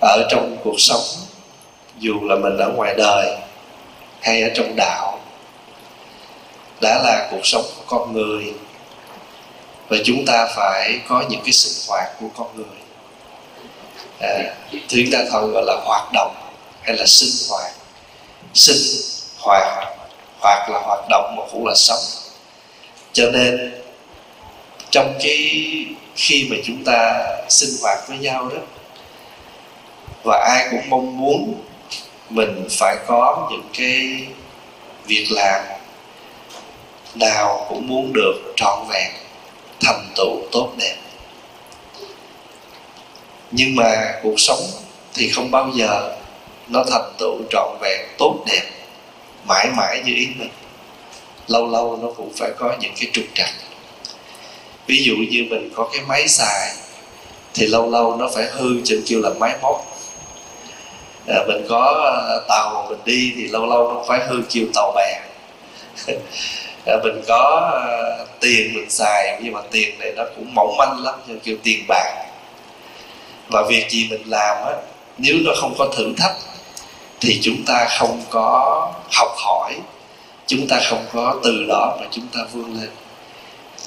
ở trong cuộc sống dù là mình ở ngoài đời hay ở trong đạo đã là cuộc sống của con người. Và chúng ta phải có những cái sinh hoạt của con người. À, chúng ta thường gọi là hoạt động hay là sinh hoạt. Sinh hoạt hoặc là hoạt động mà cũng là sống. Cho nên trong cái khi mà chúng ta sinh hoạt với nhau đó và ai cũng mong muốn mình phải có những cái việc làm nào cũng muốn được trọn vẹn, thành tựu tốt đẹp. Nhưng mà cuộc sống thì không bao giờ nó thành tựu trọn vẹn, tốt đẹp, mãi mãi như ý mình. Lâu lâu nó cũng phải có những cái trục trặc. Ví dụ như mình có cái máy xài thì lâu lâu nó phải hư trên kêu là máy móc à, mình có ờ, tàu tàu mình đi thì lâu lâu nó phải hư chiều tàu bè. À, mình có tiền mình xài nhưng mà tiền này nó cũng mỏng manh lắm như kiểu tiền bạc. Và việc gì mình làm á nếu nó không có thử thách thì chúng ta không có học hỏi chúng ta không có từ đó mà chúng ta vươn lên.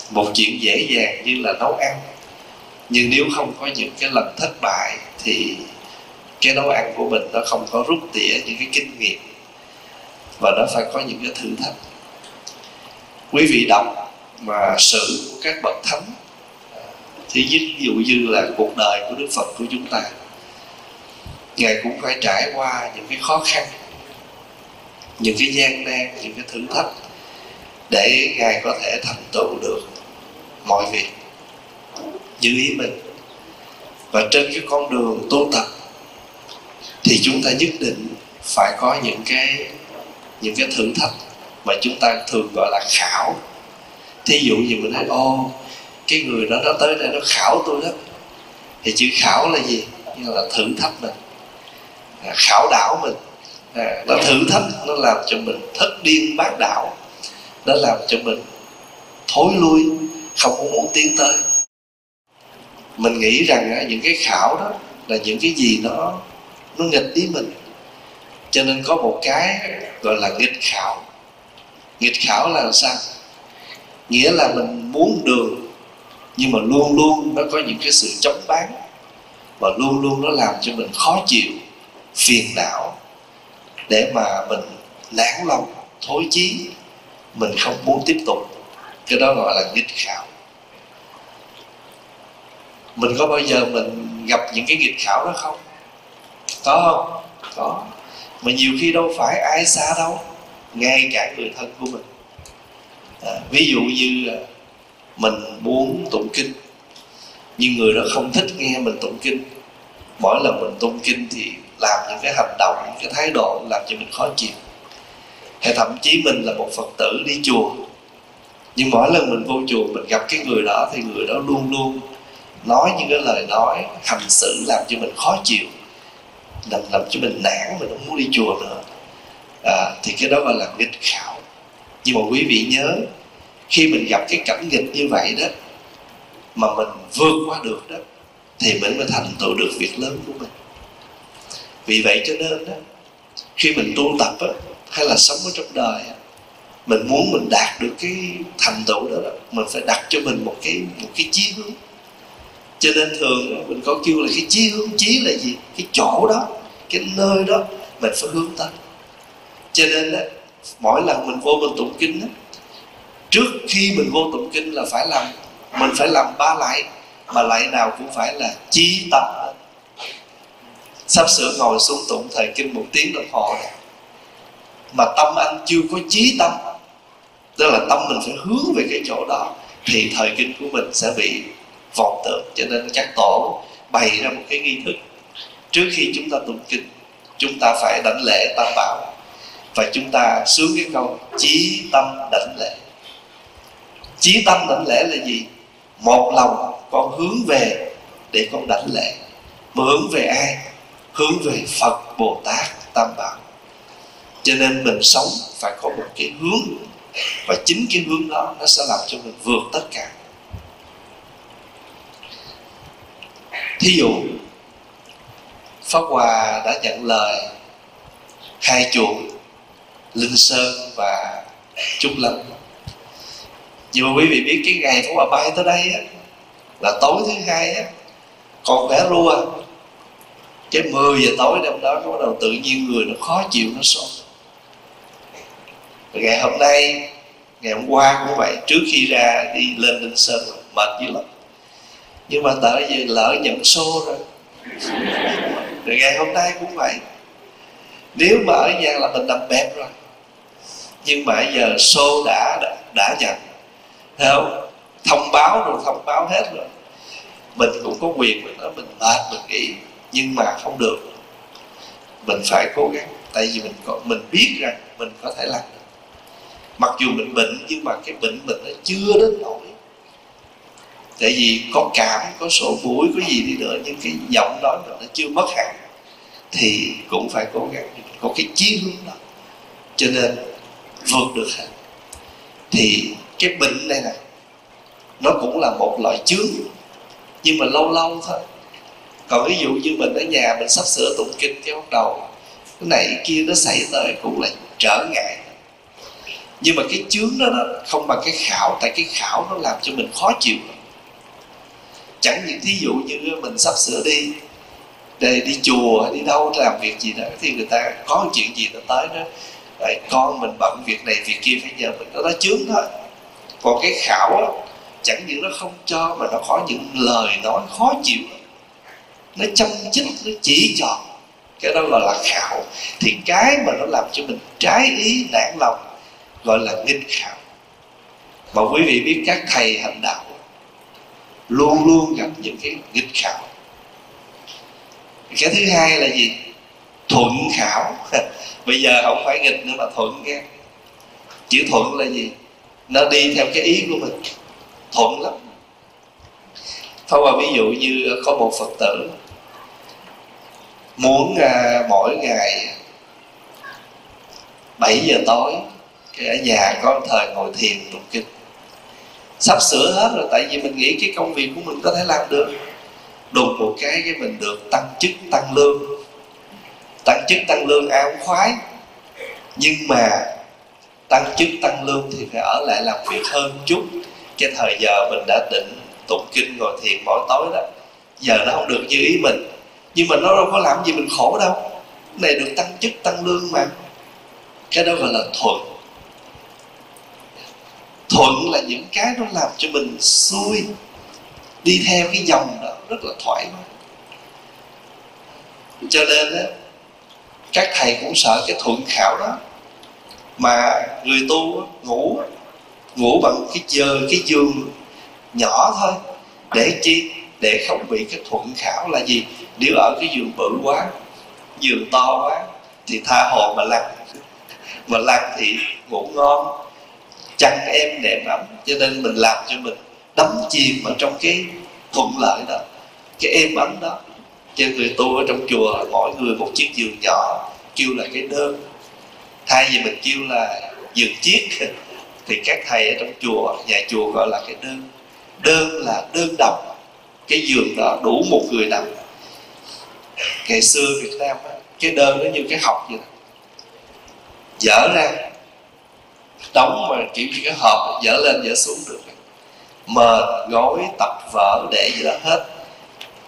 Một chuyện dễ dàng như là nấu ăn nhưng nếu không có những cái lần thất bại thì cái nấu ăn của mình nó không có rút tỉa những cái kinh nghiệm. Và nó phải có những cái thử thách. Quý vị đọc mà sử của các bậc thánh, thì ví dụ như là cuộc đời của đức phật của chúng ta, ngài cũng phải trải qua những cái khó khăn, những cái gian nan, những cái thử thách để ngài có thể thành tựu được mọi việc như ý mình. Và trên cái con đường tu tập thì chúng ta nhất định phải có những cái những cái thử thách mà chúng ta thường gọi là khảo. Thí dụ như mình nói ô cái người đó nó tới đây nó khảo tôi đó. Thì chữ khảo là gì? Như là thử thách mình. À, khảo đảo mình. À, nó thử thách nó làm cho mình thất điên bát đảo nó làm cho mình thối lui không có muốn tiến tới. Mình nghĩ rằng những cái khảo đó là những cái gì nó nó nghịch ý mình. Cho nên có một cái gọi là nghịch khảo. Nghịch khảo là sao? Nghĩa là mình muốn đường, nhưng mà luôn luôn nó có những cái sự chống bán và luôn luôn nó làm cho mình khó chịu, phiền não, để mà mình nản lòng thối chí, mình không muốn tiếp tục. Cái đó gọi là nghịch khảo. Mình có bao giờ mình gặp những cái nghịch khảo đó không? Có không? Có. Mà nhiều khi đâu phải ai xa đâu ngay cả người thân của mình. À, ví dụ như mình muốn tụng kinh nhưng người đó không thích nghe mình tụng kinh. Mỗi lần mình tụng kinh thì làm những cái hành động những cái thái độ làm cho mình khó chịu. Hay thậm chí mình là một phật tử đi chùa nhưng mỗi lần mình vô chùa mình gặp cái người đó thì người đó luôn luôn nói những cái lời nói hành xử làm cho mình khó chịu làm, làm cho mình nản mình không muốn đi chùa nữa. À, thì cái đó gọi là nghịch khảo. Nhưng mà quý vị nhớ khi mình gặp cái cảnh nghịch như vậy đó mà mình vượt qua được đó thì mình mới thành tựu được việc lớn của mình. Vì vậy cho nên đó khi mình tu tập á, hay là sống ở trong đời đó, mình muốn mình đạt được cái thành tựu đó, đó mình phải đặt cho mình một cái một cái chí hướng cho nên thường mình có kêu là cái chí hướng chí là gì? Cái chỗ đó cái nơi đó mình phải hướng tới. Cho nên đó, mỗi lần mình vô mình tụng kinh đó, trước khi mình vô tụng kinh là phải làm mình phải làm ba lại mà lại nào cũng phải là chí tâm sắp sửa ngồi xuống tụng thời kinh một tiếng đồng hồ. Này mà tâm anh chưa có chí tâm tức là tâm mình phải hướng về cái chỗ đó thì thời kinh của mình sẽ bị vọng tưởng. Cho nên các tổ bày ra một cái nghi thức. Trước khi chúng ta tụng kinh, chúng ta phải đảnh lễ tam bảo. Và chúng ta sướng cái câu chí tâm đảnh lễ. Chí tâm đảnh lễ là gì? Một lòng con hướng về để con đảnh lễ. Mà hướng về ai? Hướng về phật bồ tát tam bảo. Cho nên mình sống phải có một cái hướng. Và chính cái hướng đó nó sẽ làm cho mình vượt tất cả. Thí dụ, pháp hòa đã nhận lời hai chuộng linh sơn và trúc lâm. Nhưng mà quý vị biết cái ngày pháp hòa bay tới đây á, là tối thứ hai á còn khỏe rua. Cái 10 giờ tối đêm đó, nó bắt đầu tự nhiên người nó khó chịu, nó sốt ngày hôm nay, ngày hôm qua cũng vậy, trước khi ra đi lên linh sơn, mệt dữ lắm nhưng mà tại vì lỡ nhận xô rồi. Rồi ngày hôm nay cũng vậy. Nếu mà ở nhà là mình nằm bẹp rồi nhưng mà giờ xô đã đã, đã nhận Thấy không? Thông báo rồi thông báo hết rồi. Mình cũng có quyền mình nói mình mệt mình nghĩ nhưng mà không được. Mình phải cố gắng tại vì mình có mình biết rằng mình có thể làm được. Mặc dù mình bệnh nhưng mà cái bệnh mình nó chưa đến nỗi tại vì có cảm có sổ mũi có gì đi nữa nhưng cái giọng nói mình nó chưa mất hẳn thì cũng phải cố gắng. Có cái chí hướng đó cho nên vượt được hết thì cái bệnh này nè nó cũng là một loại chướng nhưng mà lâu lâu thôi. Còn ví dụ như mình ở nhà mình sắp sửa tụng kinh cái bắt đầu cái này kia nó xảy tới cũng là trở ngại. Nhưng mà cái chướng đó, đó không bằng cái khảo tại cái khảo nó làm cho mình khó chịu chẳng những thí dụ như mình sắp sửa đi để đi chùa hay đi đâu làm việc gì đó thì người ta có chuyện gì nó tới đó Đấy, con mình bận việc này việc kia phải nhờ mình nó nói chướng thôi còn cái khảo đó, chẳng những nó không cho mà nó có những lời nói khó chịu. Nó chăm chích nó chỉ trò cái đó gọi là khảo. Thì cái mà nó làm cho mình trái ý nản lòng gọi là nghinh khảo. Mà quý vị biết các thầy hành đạo luôn luôn gặp những cái nghịch khảo. Cái thứ hai là gì? Thuận khảo. Bây giờ không phải nghịch nữa mà thuận nghe chữ thuận là gì? Nó đi theo cái ý của mình. Thuận lắm. Thôi mà ví dụ như có một phật tử muốn à, mỗi ngày 7 giờ tối cái ở nhà có thời ngồi thiền tụng kinh sắp sửa hết rồi, tại vì mình nghĩ cái công việc của mình có thể làm được. Đùng một cái cái mình được tăng chức, tăng lương. Tăng chức, tăng lương, ai cũng khoái. Nhưng mà tăng chức, tăng lương thì phải ở lại làm việc hơn chút. Cái thời giờ mình đã định tụng kinh ngồi thiền mỗi tối đó, giờ nó không được như ý mình. Nhưng mà nó đâu có làm gì mình khổ đâu. Cái này được tăng chức, tăng lương mà. Cái đó gọi là thuận thuận là những cái nó làm cho mình xuôi đi theo cái dòng đó, rất là thoải mái. Cho nên á, các thầy cũng sợ cái thuận khảo đó, mà người tu ngủ ngủ bằng cái giờ, cái giường nhỏ thôi, để chi? Để không bị cái thuận khảo là gì? Nếu ở cái giường bự quá, giường to quá, thì tha hồ mà lăn mà lăn thì ngủ ngon chặt em đẹp lắm cho nên mình làm cho mình đắm chìm ở trong cái thuận lợi đó. Cái êm ấm đó. Cho người tu ở trong chùa, mỗi người một chiếc giường nhỏ, kêu là cái đơn. Thay vì mình kêu là giường chiếc, thì các thầy ở trong chùa, nhà chùa gọi là cái đơn. Đơn là đơn độc. Cái giường đó đủ một người nằm. Ngày xưa việt nam cái đơn nó như cái học vậy dở ra đóng mà kiểu như cái hộp dở lên dở xuống được. Mệt gối tập vở để gì đó hết.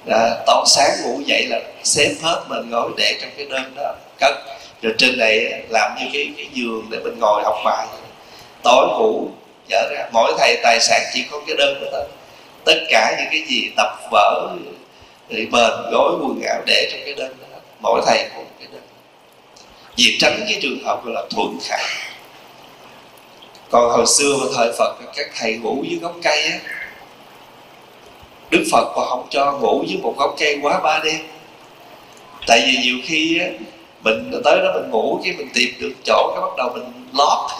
À, tối sáng ngủ dậy là xếp hết mình gối để trong cái đơn đó. Cất. Rồi trên này làm như cái cái giường để mình ngồi học bài. Tối ngủ dở ra. Mỗi thầy tài sản chỉ có cái đơn đó thôi. Tất cả những cái gì tập vở thì bền gối quần áo để trong cái đơn đó mỗi thầy một cái đơn vì tránh cái trường hợp gọi là thuận khả còn hồi xưa mà thời phật các thầy ngủ dưới gốc cây á đức phật còn không cho ngủ dưới một gốc cây quá ba đêm. Tại vì nhiều khi á mình tới đó mình ngủ cái mình tìm được chỗ cái bắt đầu mình lót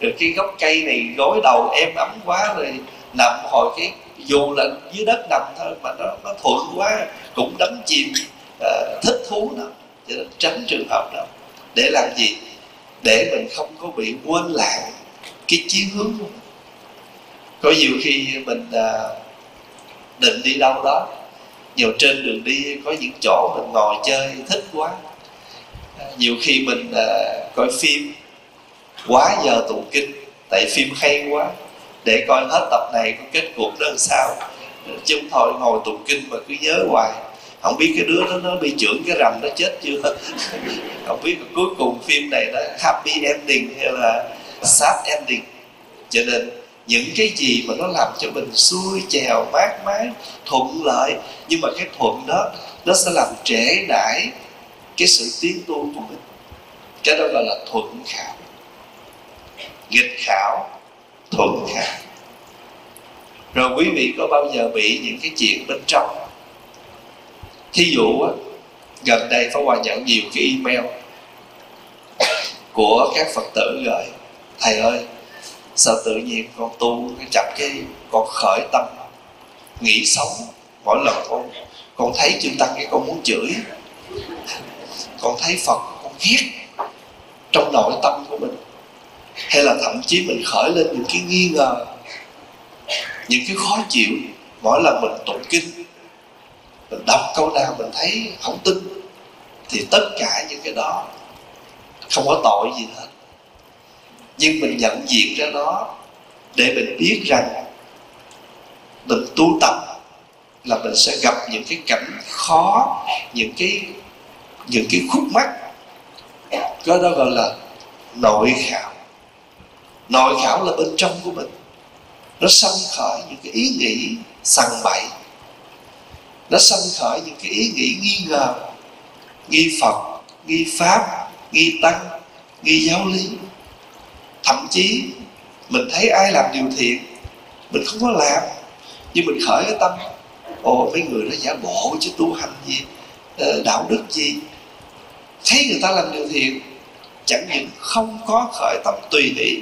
rồi cái gốc cây này gối đầu êm ấm quá rồi nằm hồi cái dù là dưới đất nằm thôi mà nó nó thuận quá cũng đắm chìm uh, thích thú đó cho nên tránh trường hợp đó. Để làm gì? Để mình không có bị quên lãng cái chí hướng của mình. Có nhiều khi mình à, định đi đâu đó nhiều trên đường đi có những chỗ mình ngồi chơi thích quá. À, nhiều khi mình à, coi phim quá giờ tụng kinh tại phim hay quá để coi hết tập này có kết cục đó làm sao. Chứ không thôi ngồi tụng kinh mà cứ nhớ hoài. Không biết cái đứa đó nó bị trưởng cái rầm nó chết chưa? Không biết cuối cùng phim này nó happy ending hay là sad ending cho nên, những cái gì mà nó làm cho mình xuôi chèo, mát mái, thuận lợi, nhưng mà cái thuận đó, nó sẽ làm trễ nải cái sự tiến tu của mình. Cái đó gọi là thuận khảo. Nghịch khảo, thuận khảo. Rồi quý vị có bao giờ bị những cái chuyện bên trong? Thí dụ gần đây phải hòa nhận nhiều cái email của các phật tử gửi thầy ơi, sao tự nhiên con tu cái chậm cái con khởi tâm? Nghĩ sống mỗi lần con con thấy chư tăng cái con muốn chửi. Con thấy phật, con ghét trong nội tâm của mình. Hay là thậm chí mình khởi lên những cái nghi ngờ, những cái khó chịu. Mỗi lần mình tụng kinh, mình đọc câu nào mình thấy không tin, thì tất cả những cái đó không có tội gì hết nhưng mình nhận diện ra nó để mình biết rằng mình tu tập là mình sẽ gặp những cái cảnh khó, những cái những cái khúc mắc. Cái đó gọi là nội khảo. Nội khảo là bên trong của mình. Nó sanh khởi những cái ý nghĩ sằng bậy. Nó sanh khởi những cái ý nghĩ nghi ngờ, nghi phật, nghi pháp, nghi tăng, nghi giáo lý thậm chí, mình thấy ai làm điều thiện, mình không có làm, nhưng mình khởi cái tâm, ồ, mấy người đó giả bộ chứ tu hành gì ờ, đạo đức gì? Thấy người ta làm điều thiện, chẳng những không có khởi tâm tùy hỷ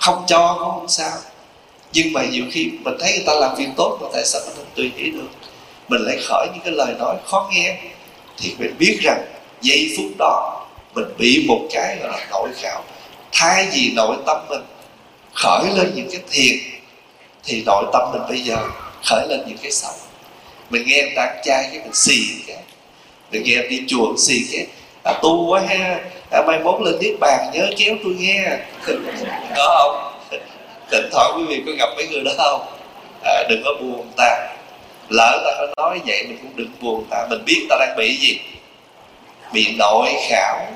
không cho, cũng không sao. Nhưng mà nhiều khi mình thấy người ta làm việc tốt mà tại sao mình không tùy hỷ được? Mình lại khởi những cái lời nói khó nghe, thì mình biết rằng giây phút đó mình bị một cái gọi là nội khảo thay vì nội tâm mình khởi lên những cái thiền thì nội tâm mình bây giờ khởi lên những cái xấu mình nghe em ta trai cái mình xì cái mình nghe đi chùa xì cái. À, tu quá ha. À, mai mốt lên niết bàn nhớ kéo tôi nghe. Có không? Thỉnh thoảng quý vị có gặp mấy người đó không? À, đừng có buồn ta. Lỡ ta có nói vậy mình cũng đừng buồn ta. Mình biết ta đang bị gì? Bị nội khảo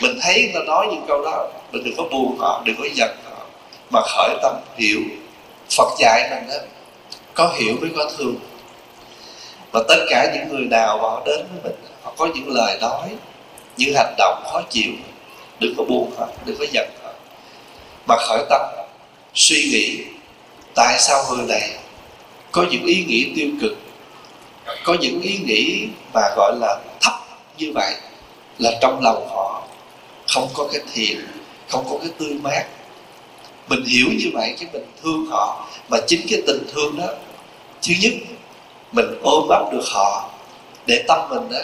mình thấy người ta nói những câu đó, mình đừng có buồn họ, đừng có giận họ, mà khởi tâm hiểu phật dạy mình đó có hiểu mới có thương. Và tất cả những người nào mà họ đến với mình, họ có những lời nói, những hành động khó chịu, đừng có buồn họ, đừng có giận họ. Mà khởi tâm suy nghĩ, tại sao người này có những ý nghĩ tiêu cực, có những ý nghĩ mà gọi là thấp như vậy, là trong lòng họ không có cái thiện không có cái tươi mát. Mình hiểu như vậy, cái mình thương họ. Mà chính cái tình thương đó, thứ nhất, mình ôm ấp được họ để tâm mình đó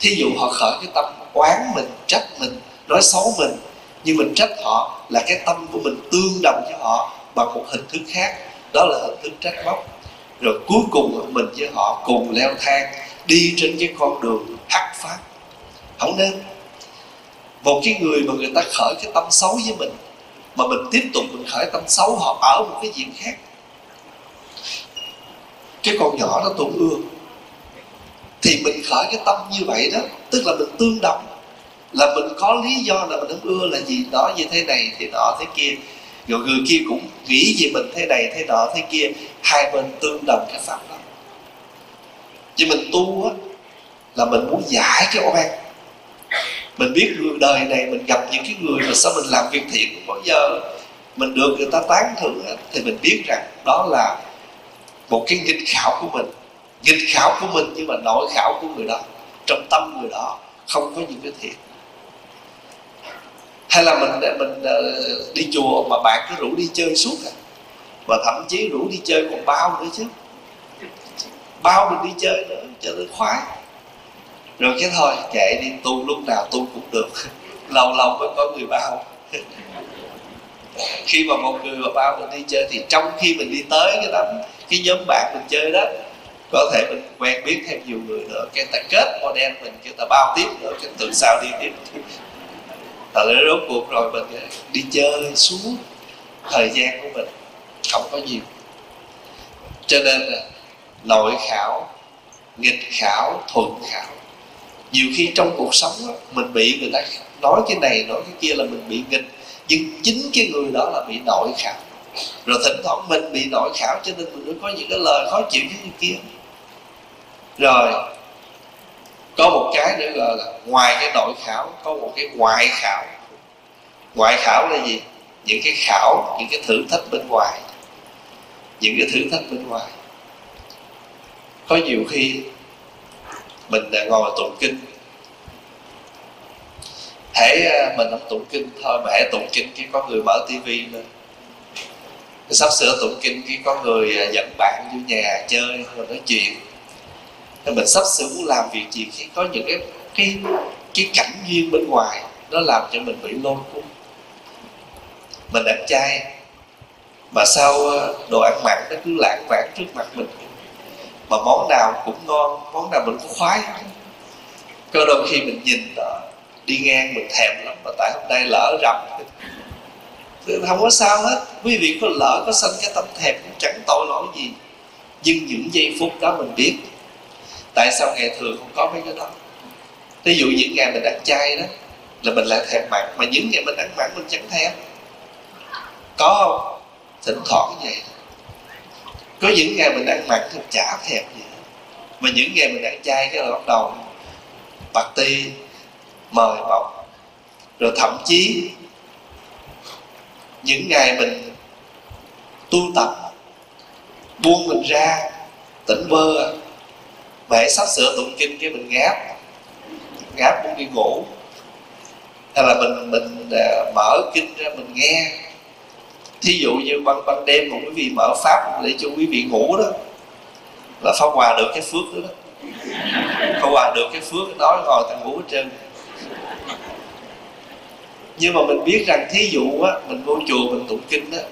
thí dụ họ khởi cái tâm oán mình, trách mình, nói xấu mình, nhưng mình trách họ là cái tâm của mình tương đồng với họ bằng một hình thức khác. Đó là hình thức trách móc. Rồi cuối cùng mình với họ cùng leo thang, đi trên cái con đường hắc pháp. Không nên một cái người mà người ta khởi cái tâm xấu với mình, mà mình tiếp tục mình khởi tâm xấu, họ ở một cái diện khác. Cái con nhỏ nó tổn ương thì mình khởi cái tâm như vậy đó, tức là mình tương đồng. Là mình có lý do là mình không ưa là gì, đó như thế này thì nọ thế kia. Rồi người kia cũng nghĩ gì mình thế này thế nọ thế kia. Hai bên tương đồng cái pháp đó. Chứ mình tu á, là mình muốn giải cái oan mình biết đời này mình gặp những cái người mà sao mình làm việc thiện không bao giờ mình được người ta tán thưởng thì mình biết rằng đó là một cái nghịch khảo của mình. Nghịch khảo của mình nhưng mà nội khảo của người đó, trong tâm người đó không có những cái thiện. Hay là mình mình ờ, đi chùa mà bạn cứ rủ đi chơi suốt à? Và thậm chí rủ đi chơi còn bao nữa chứ. Bao mình đi chơi nữa cho nó khoái rồi cái thôi, kệ đi, tu lúc nào tu cũng được. Lâu lâu mới có người bao khi mà một người mà bao mình đi chơi thì trong khi mình đi tới cái đám cái nhóm bạn mình chơi đó, có thể mình quen biết thêm nhiều người nữa. Cái ta kết model mình cái ta bao tiếp nữa, cái từ sau đi tiếp. Thật ra rốt cuộc rồi mình đi chơi xuống thời gian của mình, không có nhiều. Cho nên là, nội khảo, nghịch khảo thuận khảo nhiều khi trong cuộc sống đó, mình bị người ta nói cái này nói cái kia là mình bị nghịch nhưng chính cái người đó là bị nội khảo. Rồi thỉnh thoảng mình bị nội khảo cho nên mình mới có những cái lời khó chịu với người kia. Rồi có một cái nữa gọi là ngoài cái nội khảo có một cái ngoại khảo. Ngoại khảo là gì? Những cái khảo những cái thử thách bên ngoài. Những cái thử thách bên ngoài. Có nhiều khi mình ngồi tụng kinh. Hễ à, mình không tụng kinh thôi mà hễ tụng kinh khi có người mở tivi lên. Sắp sửa tụng kinh khi có người à, dẫn bạn vô nhà chơi rồi nói chuyện. Thì mình sắp sửa muốn làm việc gì khi có những cái cái cái cảnh duyên bên ngoài, nó làm cho mình bị lôi cuốn. Mình ăn chay mà sao à, đồ ăn mặn nó cứ lãng vãng trước mặt mình mà món nào cũng ngon, món nào mình cũng khoái. Có đôi khi mình nhìn đó đi ngang mình thèm lắm, mà tại hôm nay lỡ rầm thì không có sao hết. Quý vị có lỡ, có sanh cái tâm thèm, cũng chẳng tội lỗi gì. Nhưng những giây phút đó mình biết tại sao ngày thường không có mấy cái đó. Ví dụ những ngày mình ăn chay đó, là mình lại thèm mặn, mà những ngày mình ăn mặn mình chẳng thèm. Có không? Thỉnh thoảng vậy có những ngày mình ăn mặn thì chả thèm gì. Mà những ngày mình ăn chay cái là bắt đầu, bạc ti, mời mọc rồi thậm chí những ngày mình tu tập, buông mình ra, tỉnh bơ, mẹ sắp sửa tụng kinh cái mình ngáp ngáp muốn đi ngủ. Hay là mình mình à, mở kinh ra mình nghe thí dụ như ban ban đêm mà quý vị mở pháp để cho quý vị ngủ đó là phong hòa được cái phước đó, đó. pháp hòa được cái phước đó ngồi thằng ngủ hết trơn. Nhưng mà mình biết rằng thí dụ á mình vô chùa mình tụng kinh á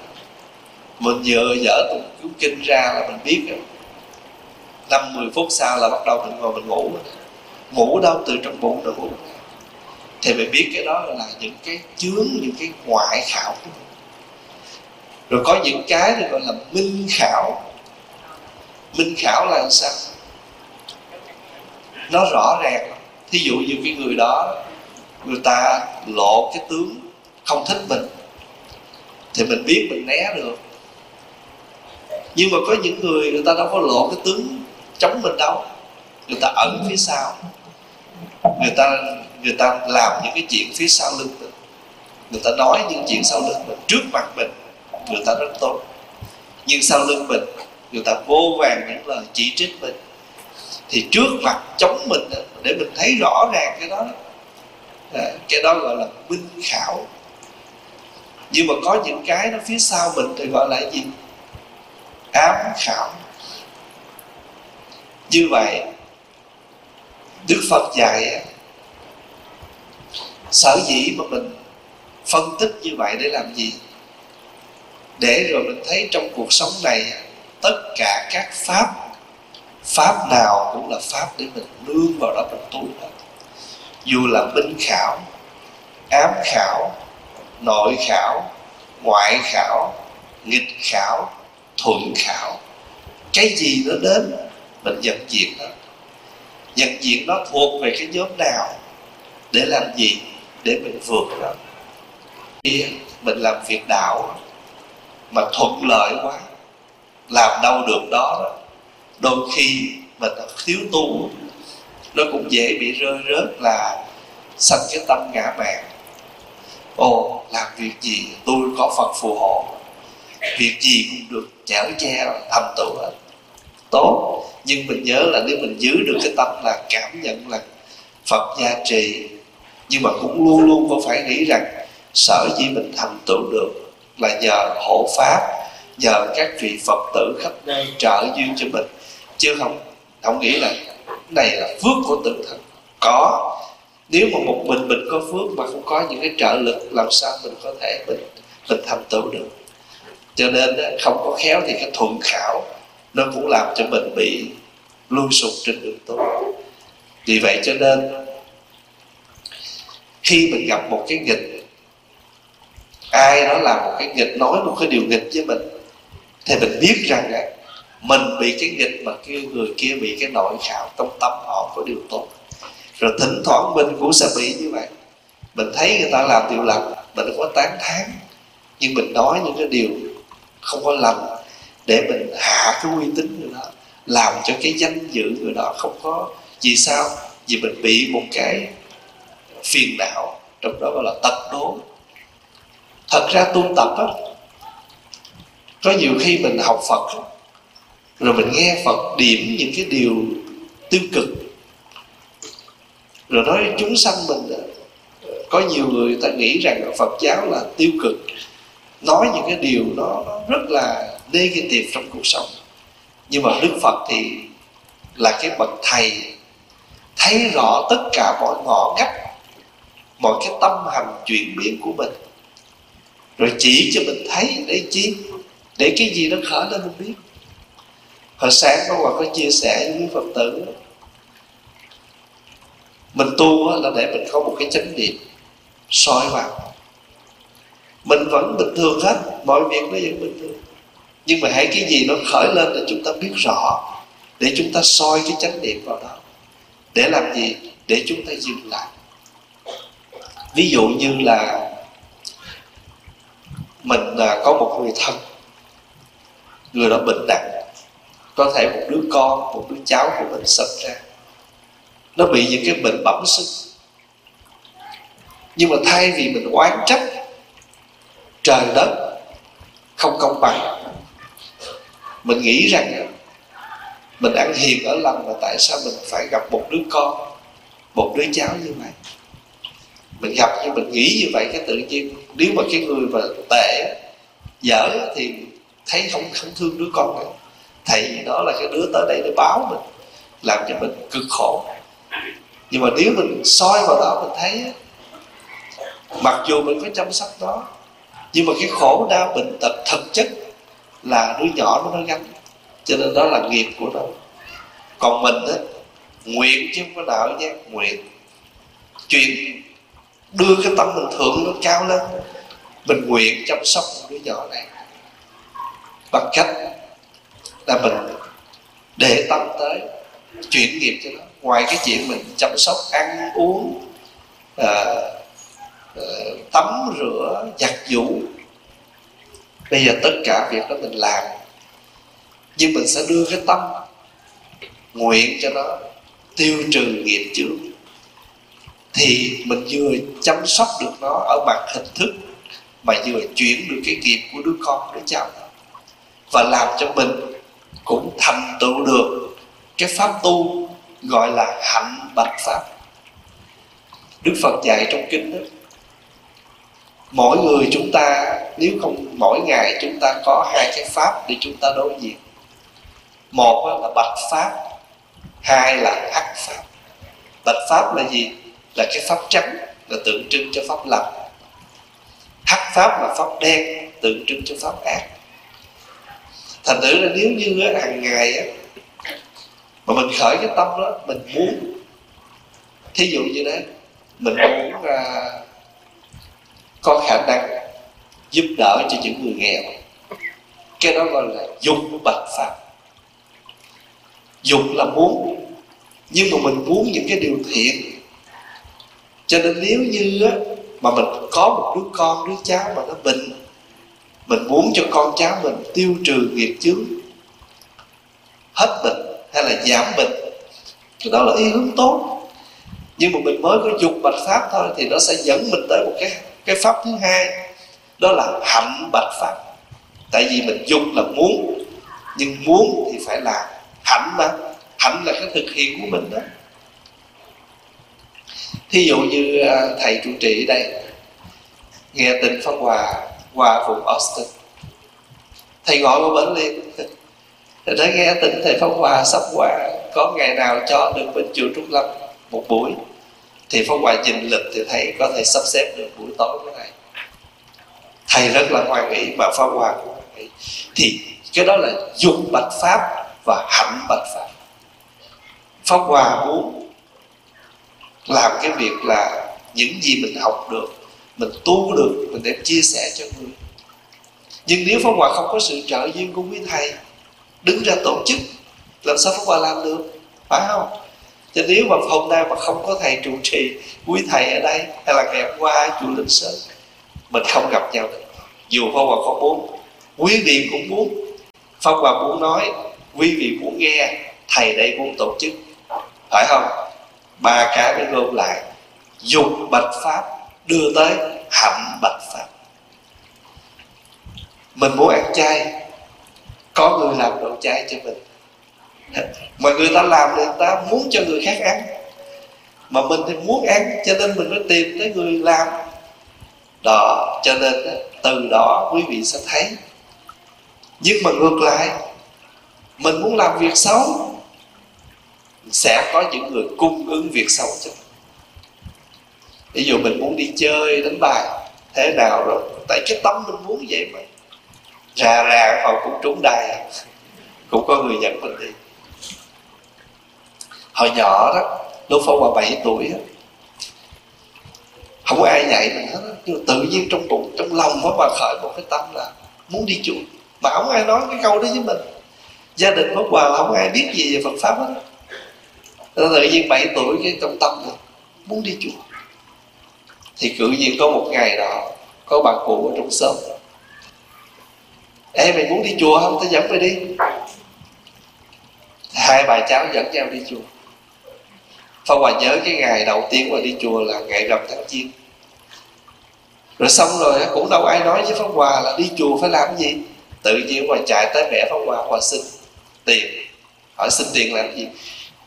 mình vừa dở tụng cứu kinh ra là mình biết năm mười phút sau là bắt đầu mình ngồi mình ngủ ngủ đâu từ trong bụng nó ngủ. Thì mình biết cái đó là những cái chướng những cái ngoại khảo. của mình rồi có những cái thì gọi là minh khảo. Minh khảo là sao? Nó rõ ràng. Thí dụ như cái người đó, người ta lộ cái tướng không thích mình, thì mình biết mình né được. Nhưng mà có những người người ta đâu có lộ cái tướng chống mình đâu. Người ta ẩn phía sau. Người ta người ta làm những cái chuyện phía sau lưng mình. Người ta nói những chuyện sau lưng mình, trước mặt mình người ta rất tốt. Nhưng sau lưng mình, người ta vô vàng những lời chỉ trích mình. Thì trước mặt chống mình để mình thấy rõ ràng cái đó à, cái đó gọi là minh khảo. Nhưng mà có những cái nó phía sau mình thì gọi là gì? Ám khảo. Như vậy, đức phật dạy sở dĩ mà mình phân tích như vậy để làm gì? Để rồi mình thấy trong cuộc sống này, tất cả các pháp pháp nào cũng là pháp để mình nương vào đó mình tu hết dù là minh khảo, ám khảo, nội khảo, ngoại khảo, nghịch khảo, thuận khảo, cái gì nó đến, mình nhận diện nó. Nhận diện nó thuộc về cái nhóm nào, để làm gì, để mình vượt nó. Khi mình làm việc đạo mà thuận lợi quá, làm đâu được đó. Đôi khi mình thiếu tu, nó cũng dễ bị rơi rớt là sanh cái tâm ngã mạn ồ, làm việc gì tôi có phật phù hộ? Việc gì cũng được chảo che thành tựu hết. Tốt, nhưng mình nhớ là nếu mình giữ được cái tâm là cảm nhận là phật gia trì, nhưng mà cũng luôn luôn có phải nghĩ rằng sở dĩ mình thành tựu được là nhờ hộ pháp, nhờ các vị phật tử khắp nơi trợ duyên cho mình. Chứ không không nghĩ là này là phước của tự thân. Có, nếu mà một mình mình có phước mà không có những cái trợ lực, làm sao mình có thể mình mình thành tựu được? Cho nên không có khéo thì cái thuận khảo, nó cũng làm cho mình bị lui sụp trên đường tu. Vì vậy cho nên, khi mình gặp một cái nghịch ai đó làm một cái nghịch nói, một cái điều nghịch với mình. Thì mình biết rằng á, mình bị cái nghịch mà cái người kia bị cái nội khảo trong tâm họ có điều tốt. Rồi thỉnh thoảng mình cũng sẽ bị như vậy. Mình thấy người ta làm điều lành, mình có tán thán, nhưng mình nói những cái điều không có lành để mình hạ cái uy tín người đó, làm cho cái danh dự người đó không có vì sao? Vì mình bị một cái phiền não, trong đó gọi là tật đố thật ra tu tập á có nhiều khi mình học phật rồi mình nghe phật điểm những cái điều tiêu cực. Rồi nói chúng sanh mình có nhiều người ta nghĩ rằng phật giáo là tiêu cực nói những cái điều nó, nó rất là negative trong cuộc sống. Nhưng mà đức phật thì là cái bậc thầy thấy rõ tất cả mọi ngõ ngách mọi cái tâm hành chuyển biến của mình rồi chỉ cho mình thấy để chi? Để cái gì nó khởi lên mình biết. Hồi sáng có Hòa có chia sẻ với Phật tử mình tu là để mình có một cái chánh niệm, soi vào. Mình vẫn bình thường hết, mọi việc nó vẫn bình thường. Nhưng mà hãy cái gì nó khởi lên là chúng ta biết rõ, để chúng ta soi cái chánh niệm vào đó. Để làm gì? Để chúng ta dừng lại. Ví dụ như là mình có một người thân, người đó bệnh nặng. Có thể một đứa con, một đứa cháu của mình sinh ra. Nó bị những cái bệnh bẩm sinh. Nhưng mà thay vì mình oán trách, trời đất không công bằng. Mình nghĩ rằng mình ăn hiền ở lành mà tại sao mình phải gặp một đứa con, một đứa cháu như vậy? Mình gặp nhưng mình nghĩ như vậy, cái tự nhiên nếu mà cái người mà tệ dở thì thấy không không thương đứa con này thầy đó là cái đứa tới đây để báo mình, làm cho mình cực khổ. Nhưng mà nếu mình soi vào đó mình thấy mặc dù mình có chăm sóc nó, nhưng mà cái khổ đau bệnh tật thực chất là đứa nhỏ nó nó gánh, cho nên đó là nghiệp của nó. Còn mình á, nguyện chứ không có đạo nhé nguyện. Chuyện đưa cái tâm mình thượng nó cao lên. Mình nguyện chăm sóc đứa nhỏ này. Bằng cách là mình để tâm tới chuyển nghiệp cho nó. Ngoài cái chuyện mình chăm sóc ăn uống à, à, tắm rửa giặt giũ bây giờ tất cả việc đó mình làm. Nhưng mình sẽ đưa cái tâm nguyện cho nó tiêu trừ nghiệp chướng thì mình vừa chăm sóc được nó ở mặt hình thức mà vừa chuyển được cái nghiệp của đứa con đứa cháu và làm cho mình cũng thành tựu được cái pháp tu gọi là hạnh bạch pháp. Đức phật dạy trong kinh đó, mỗi người chúng ta, nếu không mỗi ngày chúng ta có hai cái pháp để chúng ta đối diện. Một là bạch pháp, hai là hắc pháp. Bạch pháp là gì? Là cái pháp trắng là tượng trưng cho pháp lành. Hắc pháp là pháp đen tượng trưng cho pháp ác. Thành thử là nếu như hàng ngày mà mình khởi cái tâm đó mình muốn thí dụ như đấy mình muốn uh, có khả năng giúp đỡ cho những người nghèo cái đó gọi là dùng bạch pháp. Dùng là muốn nhưng mà mình muốn những cái điều thiện cho nên nếu như á, mà mình có một đứa con đứa cháu mà nó bệnh mình muốn cho con cháu mình tiêu trừ nghiệp chướng hết bệnh hay là giảm bệnh cái đó là ý hướng tốt. Nhưng mà mình mới có dục bạch pháp thôi thì nó sẽ dẫn mình tới một cái cái pháp thứ hai đó là hạnh bạch pháp. Tại vì mình dục là muốn nhưng muốn thì phải là hạnh mà. Hạnh là cái thực hiện của mình đó thí dụ như à, thầy trụ trì đây, nghe tin pháp hòa qua vùng Austin. Thầy gọi qua bến liền thầy đã nghe tin thầy pháp hòa sắp qua, có ngày nào cho được bên chùa Trúc Lâm một buổi? Thì pháp hòa nhìn lịch thì thầy có thể sắp xếp được buổi tối cái này. Thầy rất là hoan nghĩ mà pháp hòa cũng hoan hỷ thì cái đó là dùng bạch pháp và hạnh bạch pháp. Pháp hòa muốn làm cái việc là những gì mình học được, mình tu được, mình đem chia sẻ cho người. Nhưng nếu pháp hòa không có sự trợ duyên của quý thầy, đứng ra tổ chức, làm sao pháp hòa làm được? Phải không? Cho nếu mà hôm nay mà không có thầy trụ trì, quý thầy ở đây, hay là ngày hôm qua chùa linh sơn mình không gặp nhau được. Dù pháp hòa có muốn, quý vị cũng muốn. Pháp hòa muốn nói, quý vị muốn nghe, thầy đây muốn tổ chức. Phải không? Ba cái để gom lại. Dùng bạch pháp đưa tới hạnh bạch pháp. Mình muốn ăn chay. Có người làm đồ chay cho mình. Mà người ta làm thì người ta muốn cho người khác ăn. Mà mình thì muốn ăn, cho nên mình mới tìm tới người làm. Đó, cho nên từ đó quý vị sẽ thấy. Nhưng mà ngược lại, mình muốn làm việc xấu sẽ có những người cung ứng việc xấu cho mình. Ví dụ mình muốn đi chơi đánh bài thế nào rồi? Tại cái tâm mình muốn vậy mà. Ra ra họ cũng trúng đài cũng có người dẫn mình đi. Hồi nhỏ đó lúc phong vào 7 tuổi đó, không có ai dạy mình hết nhưng tự nhiên trong bụng trong lòng mới mà khởi một cái tâm là muốn đi chùa. Mà không ai nói cái câu đó với mình. Gia đình có quà không ai biết gì về phật pháp hết tự nhiên 7 tuổi cái trong tâm là muốn đi chùa thì cự nhiên có một ngày đó có bà cụ ở trong xóm. Ê, mày muốn đi chùa không? Tao dẫn mày đi. Hai bà cháu dẫn nhau đi chùa. Phong Hòa nhớ cái ngày đầu tiên mà đi chùa là ngày rằm tháng chiên Rồi xong rồi cũng đâu ai nói với Phong Hòa là đi chùa phải làm gì. Tự nhiên mà chạy tới mẹ Phong Hòa Hòa xin tiền. Hỏi xin tiền làm gì?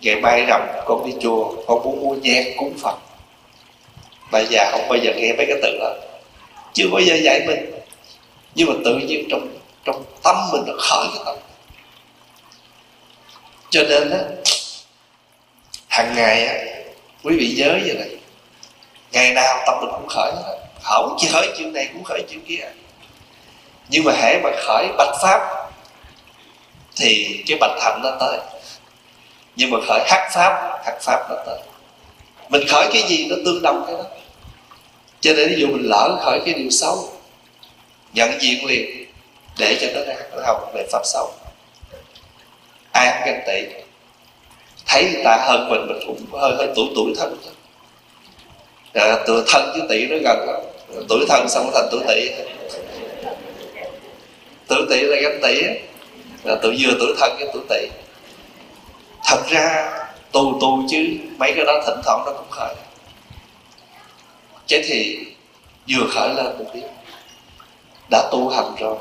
Ngày mai rằm con đi chùa, Con muốn mua nhang cúng Phật. Bà già không bao giờ nghe mấy cái từ đó. Chưa bao giờ dạy mình. Nhưng mà tự nhiên trong trong tâm mình nó khởi cái tâm. Cho nên á, hàng ngày á, quý vị nhớ vậy này. Ngày nào tâm mình cũng khởi hết. Không chỉ khởi chuyện này, cũng khởi chuyện kia. Nhưng mà hễ mà khởi bạch pháp, thì cái bạch hạnh nó tới nhưng mà khởi khắc pháp khắc pháp nó tới mình khởi cái gì nó tương đồng cái đó. Cho nên ví dụ mình lỡ khởi cái điều xấu nhận diện liền để cho nó ra nó học về pháp xấu. Ai cũng ganh tị. Thấy người ta hơn mình mình cũng hơi hơi tuổi tuổi thân à, tuổi thân với tỷ nó gần lắm. Tuổi thân xong nó thành tuổi tỷ tuổi tỷ là ganh tị là tuổi vừa tuổi thân với tuổi tỷ thật ra tu tu chứ, mấy cái đó thỉnh thoảng nó cũng khởi. Chứ thì, vừa khởi lên mình biết đã tu hành rồi.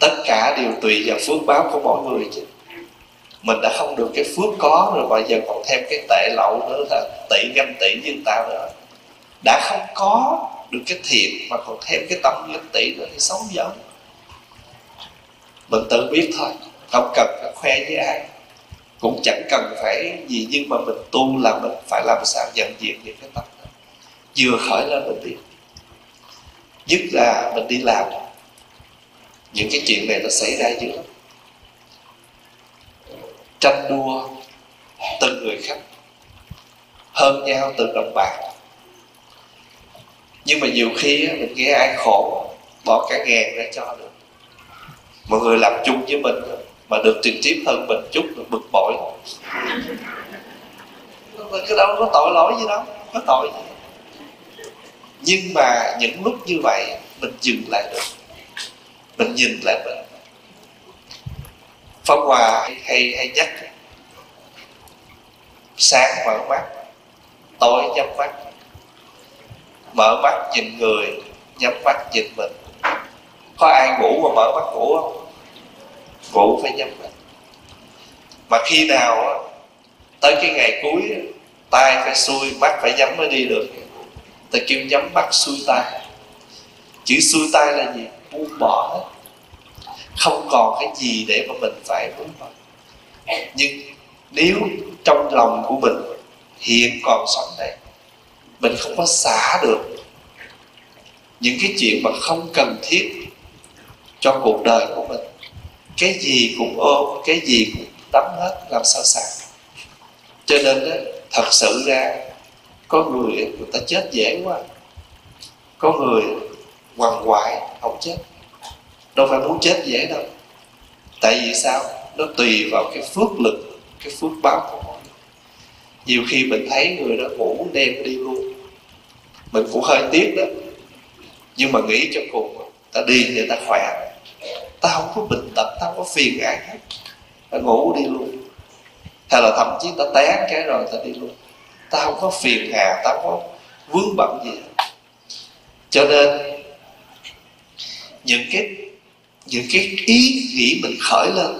Tất cả đều tùy vào phước báo của mỗi người chứ. Mình đã không được cái phước có rồi, bây giờ còn thêm cái tệ lậu nữa là tỷ ganh tỷ nhân tạo nữa. Đã không có được cái thiện mà còn thêm cái tâm ganh tỷ nữa thì sống dở mình tự biết thôi, không cần phải khoe với ai cũng chẳng cần phải gì, nhưng mà mình tu là mình phải làm sao nhận diện những cái tâm đó. Vừa khởi lên mình biết nhất là mình đi làm. Những cái chuyện này nó xảy ra dữ lắm tranh đua từng người khách hơn nhau từng đồng bạc. Nhưng mà nhiều khi mình nghe ai khổ, bỏ cả ngàn ra cho được. Mọi người làm chung với mình mà được trực tiếp hơn mình chút là bực bội. Cái đâu có tội lỗi gì đâu có tội gì? Nhưng mà những lúc như vậy, mình dừng lại được. Mình nhìn lại mình Pháp Hòa hay hay nhắc, sáng mở mắt, tối nhắm mắt. Mở mắt nhìn người, nhắm mắt nhìn mình. Có ai ngủ mà mở mắt ngủ không? Cũng phải nhắm mắt mà khi nào tới cái ngày cuối tay phải xuôi, mắt phải nhắm mới đi được. Ta kêu nhắm mắt xuôi tay chữ xuôi tay là gì? Buông bỏ. Hết không còn cái gì để mà mình phải buông bỏ. Nhưng nếu trong lòng của mình hiện còn sống đây, mình không có xả được những cái chuyện mà không cần thiết cho cuộc đời của mình cái gì cũng ôm cái gì cũng tắm hết làm sao sạch cho nên đó, thật sự ra có người người ta chết dễ quá. Có người quằn quại không chết. Đâu phải muốn chết dễ đâu. Tại vì sao? Nó tùy vào cái phước lực cái phước báo của mọi người. Nhiều khi mình thấy người đó ngủ đêm đi luôn. Mình cũng hơi tiếc đó. Nhưng mà nghĩ cho cùng ta đi thì ta khỏe ta không có bệnh tật ta không có phiền ai hết. Ta ngủ đi luôn. Hay là thậm chí ta té cái rồi ta đi luôn. Ta không có phiền hà ta không có vướng bận gì hết. Cho nên, những cái những cái ý nghĩ mình khởi lên,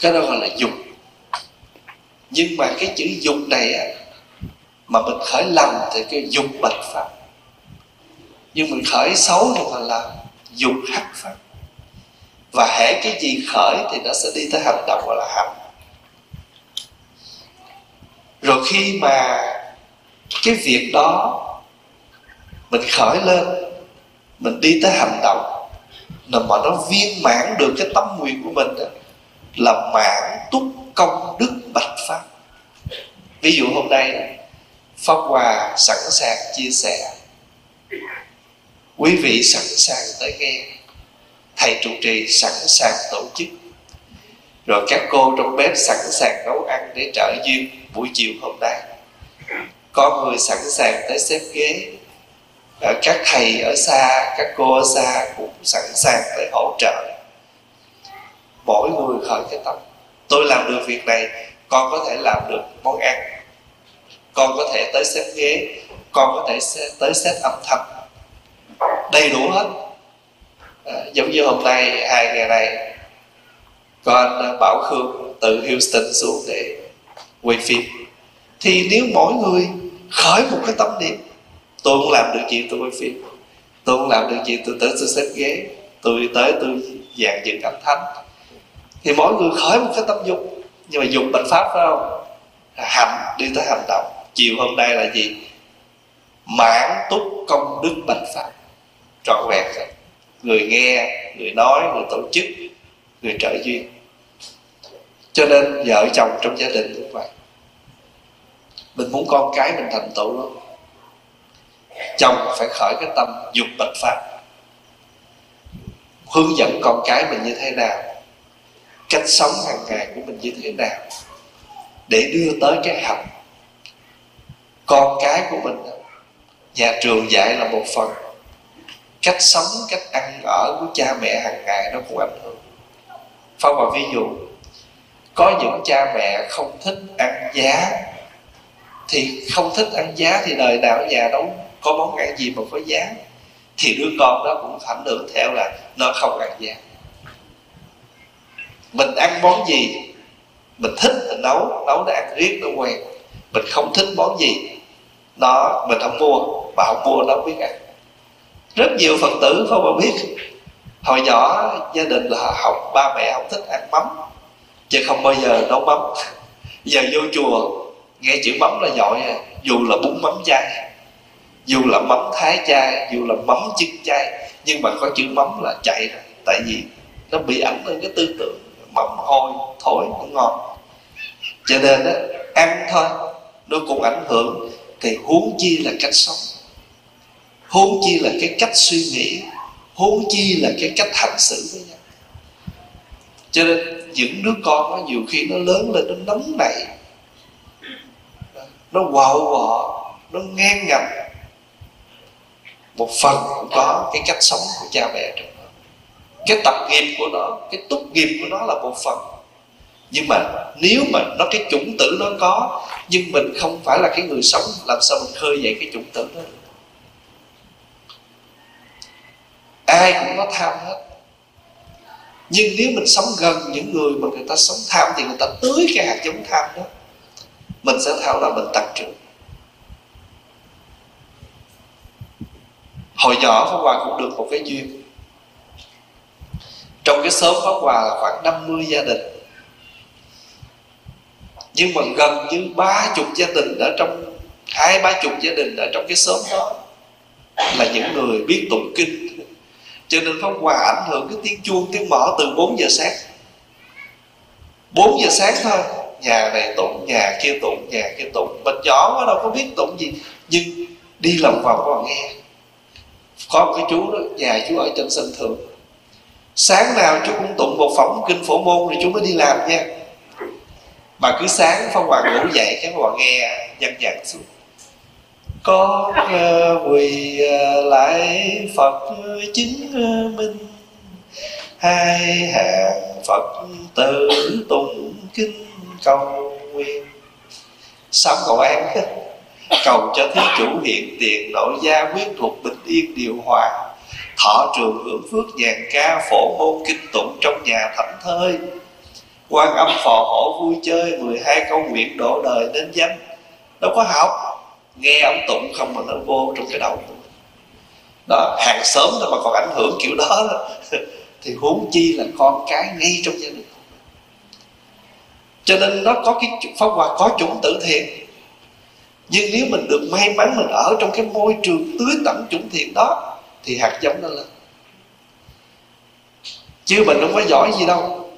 cái đó gọi là dục. Nhưng mà cái chữ dục này á, mà mình khởi lầm thì cái dục bạch pháp nhưng mình khởi xấu thì thành là dục hắc pháp và hễ cái gì khởi thì nó sẽ đi tới hành động gọi là hành rồi khi mà cái việc đó mình khởi lên mình đi tới hành động là mà nó viên mãn được cái tâm nguyện của mình đó, là mãn túc công đức bạch pháp. Ví dụ hôm nay pháp hòa sẵn sàng chia sẻ quý vị sẵn sàng tới nghe. Thầy trụ trì sẵn sàng tổ chức. Rồi các cô trong bếp sẵn sàng nấu ăn để trợ duyên buổi chiều hôm nay. Có người sẵn sàng tới xếp ghế. Các thầy ở xa, các cô ở xa cũng sẵn sàng tới hỗ trợ. Mỗi người khởi cái tâm tôi làm được việc này, con có thể làm được món ăn. Con có thể tới xếp ghế. Con có thể tới xét âm thanh đầy đủ hết. À, giống như hôm nay hai ngày này con bảo khương từ houston xuống để quay phim. Thì nếu mỗi người khởi một cái tâm niệm tôi không làm được chuyện tôi quay phim. Tôi không làm được chuyện tôi tới tôi xếp ghế tôi tới tôi dàn dựng âm thanh. Thì mỗi người khởi một cái tâm dục nhưng mà dục bệnh pháp phải không? À, hành đi tới hành động. Chiều hôm nay là gì? Mãn túc công đức bạch pháp trọn vẹn người nghe, người nói, người tổ chức, người trợ duyên. Cho nên vợ chồng trong gia đình cũng vậy. Mình muốn con cái mình thành tựu luôn. Chồng phải khởi cái tâm dục bạch pháp. Hướng dẫn con cái mình như thế nào. Cách sống hàng ngày của mình như thế nào. Để đưa tới cái học con cái của mình, nhà trường dạy là một phần cách sống, cách ăn ở của cha mẹ hàng ngày nó cũng ảnh hưởng. Phong vào ví dụ, có những cha mẹ không thích ăn giá, thì không thích ăn giá thì đời nào ở nhà nấu có món ăn gì mà có giá. Thì đứa con đó cũng ảnh hưởng theo là nó không ăn giá. Mình ăn món gì, mình thích mình nấu nấu để ăn riết, nó quen. Mình không thích món gì, nó, mình không mua, mà không mua nó biết ăn rất nhiều phật tử không mà biết. Hồi nhỏ gia đình là học, ba mẹ không thích ăn mắm, chứ không bao giờ nấu mắm. Giờ vô chùa, nghe chữ mắm là giỏi à. Dù là bún mắm chay, dù là mắm thái chay, dù là mắm trứng chay, nhưng mà có chữ mắm là chạy ra tại vì nó bị ảnh hưởng cái tư tưởng mắm hôi, thối không ngon. Cho nên á, ăn thôi, nó cũng ảnh hưởng. Thì huống chi là cách sống huống chi là cái cách suy nghĩ, huống chi là cái cách hành xử với nhau. Cho nên những đứa con nó nhiều khi nó lớn lên, nó nóng nảy, nó quạo quọ, nó ngang ngầm. Một phần cũng có cái cách sống của cha mẹ trong đó. Cái tập nghiệp của nó, cái túc nghiệp của nó là một phần. Nhưng mà nếu mà nó, cái chủng tử nó có, nhưng mình không phải là cái người sống, làm sao mình khơi dậy cái chủng tử đó được? Ai cũng có tham hết. Nhưng nếu mình sống gần những người mà người ta sống tham thì người ta tưới cái hạt giống tham đó, mình sẽ theo là mình tăng trưởng. Hồi nhỏ Pháp Hòa cũng được một cái duyên. Trong cái xóm Pháp Hòa là khoảng 50 gia đình. Nhưng mà gần như ba chục gia đình ở trong, hai ba chục gia đình ở trong cái xóm đó là những người biết tụng kinh cho nên Pháp Hòa ảnh hưởng cái tiếng chuông, tiếng mở từ 4 giờ sáng. 4 giờ sáng thôi, nhà này tụng, nhà kia tụng, nhà kia tụng. Mình nhỏ quá, đâu có biết tụng gì. Nhưng đi lòng vòng vào nghe. Có một cái chú đó, nhà chú ở trên sân thượng. Sáng nào chú cũng tụng một phẩm kinh phổ môn rồi chú mới đi làm nha. Mà cứ sáng, phong hoàng ngủ dậy, cái phong hoàng nghe nhăn nhặn xuống con ờ, quỳ ờ, lại phật chứng ờ, minh. Hai hàng phật tử tụng kinh cầu nguyện. Xong cầu an cầu cho thí chủ hiện tiền nội gia quyết thuộc bình yên điều hòa. Thọ trường hưởng phước nhàn ca phổ môn kinh tụng trong nhà thảnh thơi. Quan âm phò hộ vui chơi 12 câu nguyện đổ đời nên danh. Đâu có học nghe ông tụng không mà nó vô trong cái đầu. Đó hàng xóm thôi mà còn ảnh hưởng kiểu đó, đó thì huống chi là con cái ngay trong gia đình. Cho nên nó có cái pháp hòa có chủng tử thiện. Nhưng nếu mình được may mắn mình ở trong cái môi trường tưới tẩm chủng thiện đó thì hạt giống nó lên. Chứ mình không có giỏi gì đâu.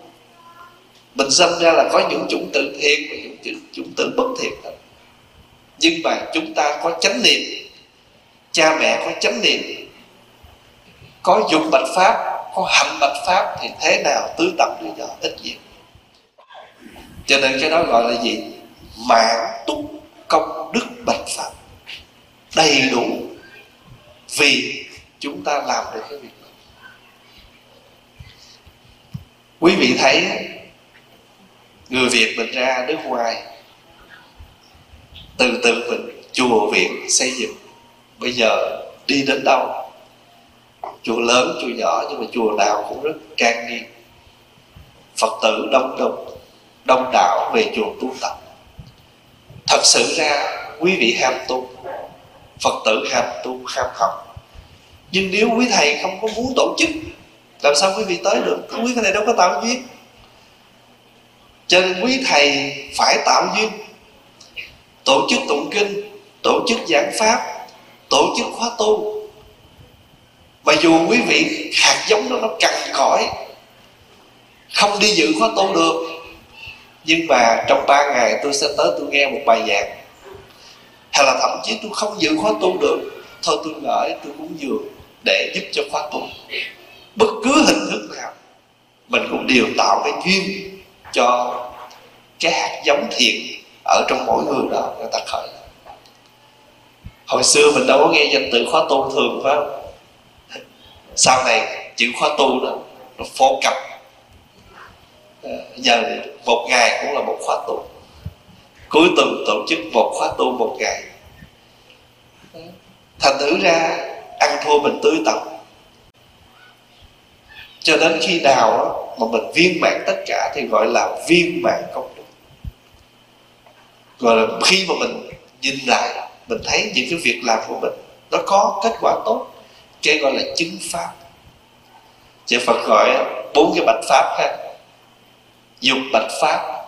Mình sinh ra là có những chủng tử thiện và những chủng tử bất thiện đó nhưng mà chúng ta có chánh niệm, cha mẹ có chánh niệm, có dục bạch pháp, có hạnh bạch pháp thì thế nào tứ tập đứa nhỏ ít nhiều cho nên cái đó gọi là gì? Mãn túc công đức bạch pháp đầy đủ vì chúng ta làm được cái việc đó. Quý vị thấy người việt mình ra nước ngoài từ từ mình, chùa viện xây dựng. Bây giờ đi đến đâu? Chùa lớn, chùa nhỏ, nhưng mà chùa nào cũng rất trang nghiêm. Phật tử đông đông đông đảo về chùa tu tập. Thật sự ra, quý vị ham tu, phật tử ham tu, ham học. Nhưng nếu quý thầy không có muốn tổ chức, làm sao quý vị tới được? Quý thầy đâu có tạo duyên. Cho nên quý thầy phải tạo duyên tổ chức tụng kinh, tổ chức giảng pháp, tổ chức khóa tu. Và dù quý vị hạt giống đó nó cằn cõi không đi dự khóa tu được, nhưng mà trong ba ngày tôi sẽ tới tôi nghe một bài giảng hay là thậm chí tôi không dự khóa tu được, thôi tôi gửi tôi cúng dường để giúp cho khóa tu. Bất cứ hình thức nào, mình cũng đều tạo cái duyên cho cái hạt giống thiện ở trong mỗi người đó, người ta khởi. Hồi xưa mình đâu có nghe danh từ khóa tu thường phải không sau này chữ khóa tu đó, nó phổ cập. Ờ, giờ một ngày cũng là một khóa tu. Cuối tuần tổ chức một khóa tu một ngày. Thành thử ra, ăn thua mình tưới tập cho đến khi nào mà mình viên mãn tất cả thì gọi là viên mãn công gọi là khi mà mình nhìn lại, mình thấy những cái việc làm của mình nó có kết quả tốt, cái gọi là chứng pháp. Chữ Phật gọi bốn cái bạch pháp ha. Dục bạch pháp,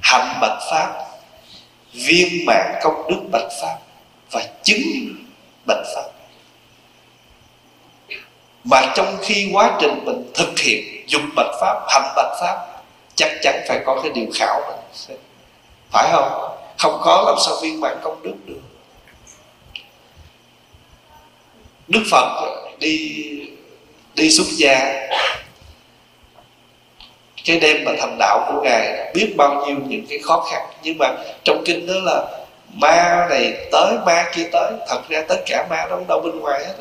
hạnh bạch pháp, viên mãn công đức bạch pháp và chứng bạch pháp. Mà trong khi quá trình mình thực hiện dục bạch pháp, hạnh bạch pháp, chắc chắn phải có cái điều khảo mình. Phải không? Không có làm sao viên mãn công đức được. Đức phật đi đi xuất gia. Cái đêm mà thành đạo của ngài biết bao nhiêu những cái khó khăn. Nhưng mà trong kinh đó là ma này tới, ma kia tới. Thật ra tất cả ma đó đâu bên ngoài hết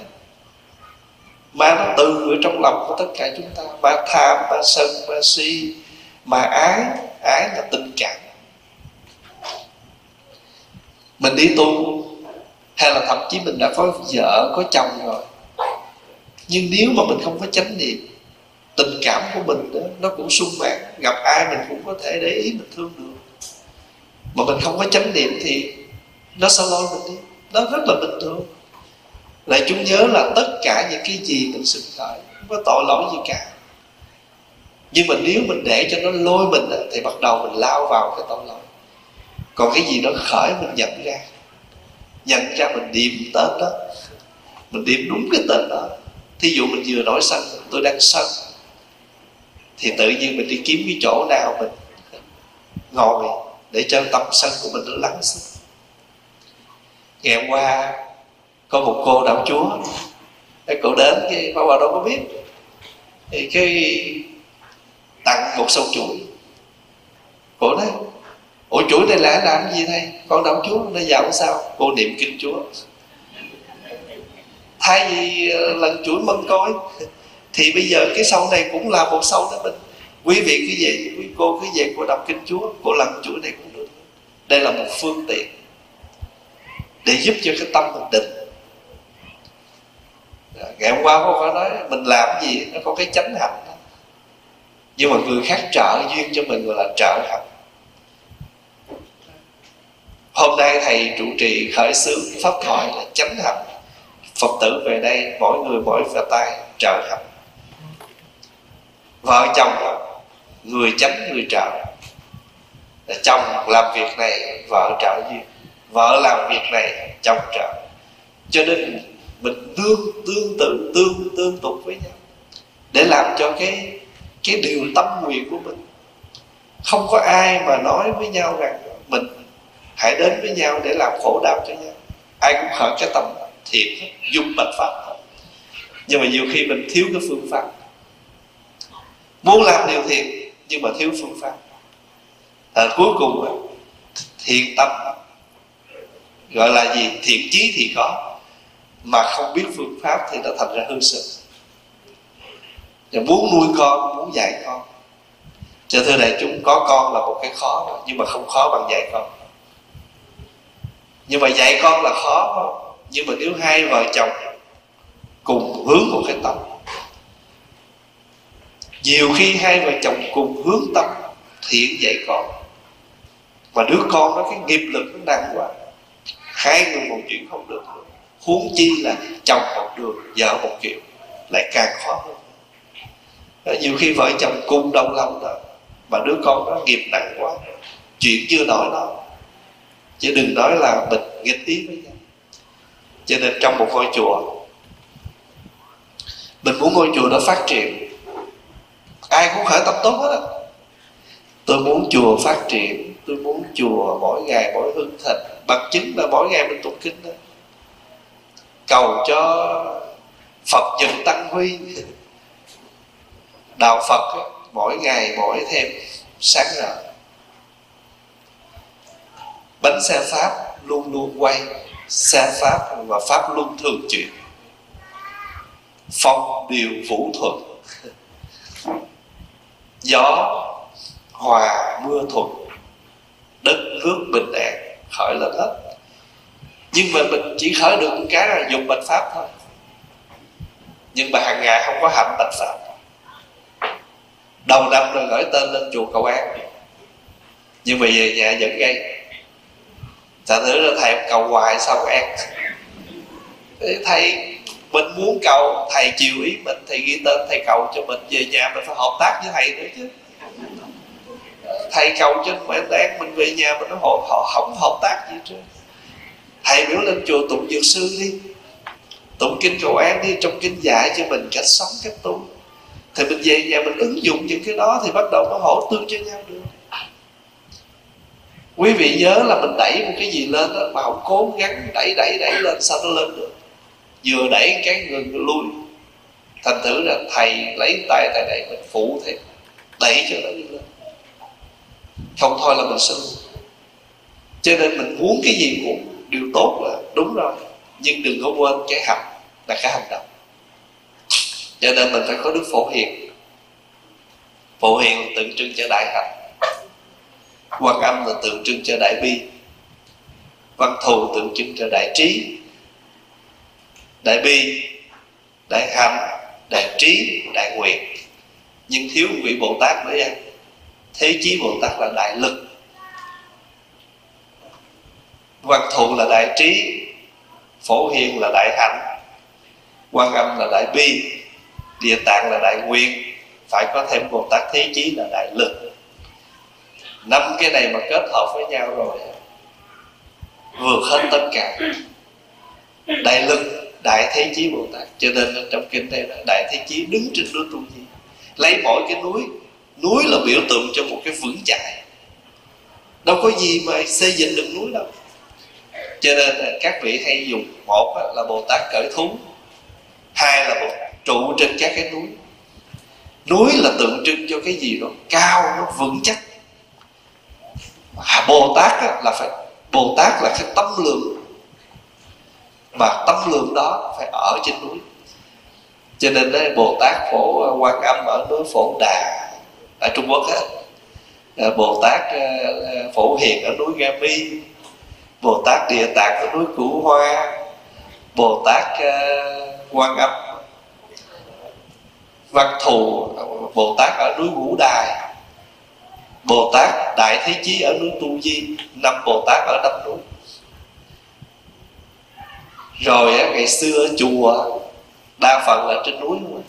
ma nó từ ở trong lòng của tất cả chúng ta. Ma tham, ma sân, ma si, ma ái. Ái là tình cảm mình đi tu hay là thậm chí mình đã có vợ có chồng rồi. Nhưng nếu mà mình không có chánh niệm tình cảm của mình đó, nó cũng sung mãn. Gặp ai mình cũng có thể để ý mình thương được. Mà mình không có chánh niệm thì nó sẽ lôi mình đi. Nó rất là bình thường. Lại chúng nhớ là tất cả những cái gì mình sinh khởi không có tội lỗi gì cả. Nhưng mà nếu mình để cho nó lôi mình thì bắt đầu mình lao vào cái tội lỗi còn cái gì nó khởi mình nhận ra. Nhận ra mình điểm tên đó. Mình điểm đúng cái tên đó. Thí dụ mình vừa nổi sân, tôi đang sân. Thì tự nhiên mình đi kiếm cái chỗ nào mình ngồi để cho tâm sân của mình nó lắng xuống. Ngày hôm qua, có một cô đạo chúa, cái cô đến cái bà bà đâu có biết. Thì cái tặng một sâu chuỗi. Cô nói ủa chuỗi này lẽ làm gì thầy? Con đọc chúa nó giàu sao? Cô niệm kinh chúa. Thay vì ờ, lần chuỗi mân côi, thì bây giờ cái sau này cũng là một sau đó mình quý vị cứ về, quý cô cứ về cô đọc kinh chúa, cô lần chuỗi này cũng được. Đây là một phương tiện để giúp cho cái tâm mình định. Ngày hôm qua cô có nói, mình làm gì nó có cái chánh hạnh nhưng mà người khác trợ duyên cho mình gọi là trợ hạnh hôm nay thầy trụ trì khởi xướng pháp thoại là chánh hạnh. Phật tử về đây, mỗi người mỗi vào tay, trợ hạnh. Vợ chồng, người chánh, người trợ. Chồng làm việc này, vợ trợ duyên vợ làm việc này, chồng trợ. Cho nên mình tương tương tự, tương tương tục với nhau. Để làm cho cái cái điều tâm nguyện của mình. Không có ai mà nói với nhau rằng mình hãy đến với nhau để làm khổ đau cho nhau. Ai cũng khởi cái tâm thiện dung bạch pháp nhưng mà nhiều khi mình thiếu cái phương pháp. Muốn làm điều thiện nhưng mà thiếu phương pháp. À, cuối cùng thiện tâm gọi là gì? Thiện chí thì có mà không biết phương pháp thì nó thành ra hư sự. Và muốn nuôi con muốn dạy con. Cho thưa đại chúng có con là một cái khó nhưng mà không khó bằng dạy con nhưng mà dạy con là khó nhưng mà nếu hai vợ chồng cùng hướng một cái tâm, nhiều khi hai vợ chồng cùng hướng tâm thiện dạy con. Và đứa con nó cái nghiệp lực nó nặng quá, hai người một chuyện không được. Huống chi là chồng một đường, vợ một kiểu, lại càng khó hơn. Nhiều khi vợ chồng cùng đồng lòng đó, mà đứa con nó nghiệp nặng quá, chuyện chưa nổi nó chứ đừng nói là mình nghịch ý với nhau. Cho nên trong một ngôi chùa mình muốn ngôi chùa nó phát triển. Ai cũng khởi tâm tốt hết á. Tôi muốn chùa phát triển tôi muốn chùa mỗi ngày mỗi hương thịnh. Bằng chứng là mỗi ngày mình tụng kinh đó. Cầu cho phật dần tăng huy. Đạo phật ấy, mỗi ngày mỗi thêm sáng rỡ bánh xe pháp luôn luôn quay, xe pháp và pháp luôn thường chuyển. Phong điều vũ thuận. Gió, hòa, mưa thuận. Đất, nước bình an, khởi lên hết. Nhưng mà mình chỉ khởi được một cái là dùng bạch pháp thôi. Nhưng mà hàng ngày không có hạnh bạch pháp. Đầu năm rồi gửi tên lên chùa cầu an. Nhưng mà về nhà vẫn gây thành thử là thầy cầu hoài sao có an? Thầy mình muốn cầu thầy chiều ý mình thầy ghi tên thầy cầu cho mình về nhà mình phải hợp tác với thầy nữa chứ. Thầy cầu cho mình an mình về nhà mình nó họ, họ không hợp tác gì chứ thầy biểu lên chùa tụng dược sư đi. Tụng kinh cầu an đi trong kinh dạy cho mình cách sống cách tu. Thì mình về nhà mình ứng dụng những cái đó thì bắt đầu nó hỗ tương cho nhau được quý vị nhớ là mình đẩy một cái gì lên đó mà không cố gắng đẩy đẩy đẩy lên, sao nó lên được? Vừa đẩy cái người lui. Thành thử là thầy lấy tay, thầy đẩy mình phụ thêm. Đẩy cho nó đi lên. Không thôi là mình sinh cho nên mình muốn cái gì cũng điều tốt là đúng rồi. Nhưng đừng có quên cái hành là cái hành động. Cho nên mình phải có đức phổ hiền. Phổ hiền tượng trưng cho đại hạnh quan âm là tượng trưng cho đại bi. Văn thù tượng trưng cho đại trí. Đại bi, đại hạnh đại trí, đại nguyện nhưng thiếu vị bồ tát nữa nha. Thế chí bồ tát là đại lực. Văn thù là đại trí, phổ hiền là đại hạnh quan âm là đại bi, địa tạng là đại nguyện phải có thêm bồ tát thế chí là đại lực năm cái này mà kết hợp với nhau rồi, vượt hết tất cả. Đại lực, đại thế chí bồ tát. Cho nên trong kinh đây là đại thế chí đứng trên núi trung di lấy mỗi cái núi núi là biểu tượng cho một cái vững chãi. Đâu có gì mà xây dựng được núi đâu. Cho nên các vị hay dùng, một là bồ tát cởi thú, hai là bồ trụ trên các cái núi. Núi là tượng trưng cho cái gì đó, cao, nó vững chắc à, bồ tát là phải bồ tát là cái tâm lượng. Mà tâm lượng đó phải ở trên núi. Cho nên đấy, bồ tát phổ à, quan âm ở núi phổ đà ở trung quốc á. À, bồ tát à, phổ hiền ở núi ga mi. Bồ tát địa tạng ở núi cửu hoa. Bồ tát quan âm. Văn thù bồ tát ở núi ngũ đài bồ tát đại thế chí ở núi tu di năm bồ tát ở năm núi rồi ngày xưa chùa đa phần là trên núi luôn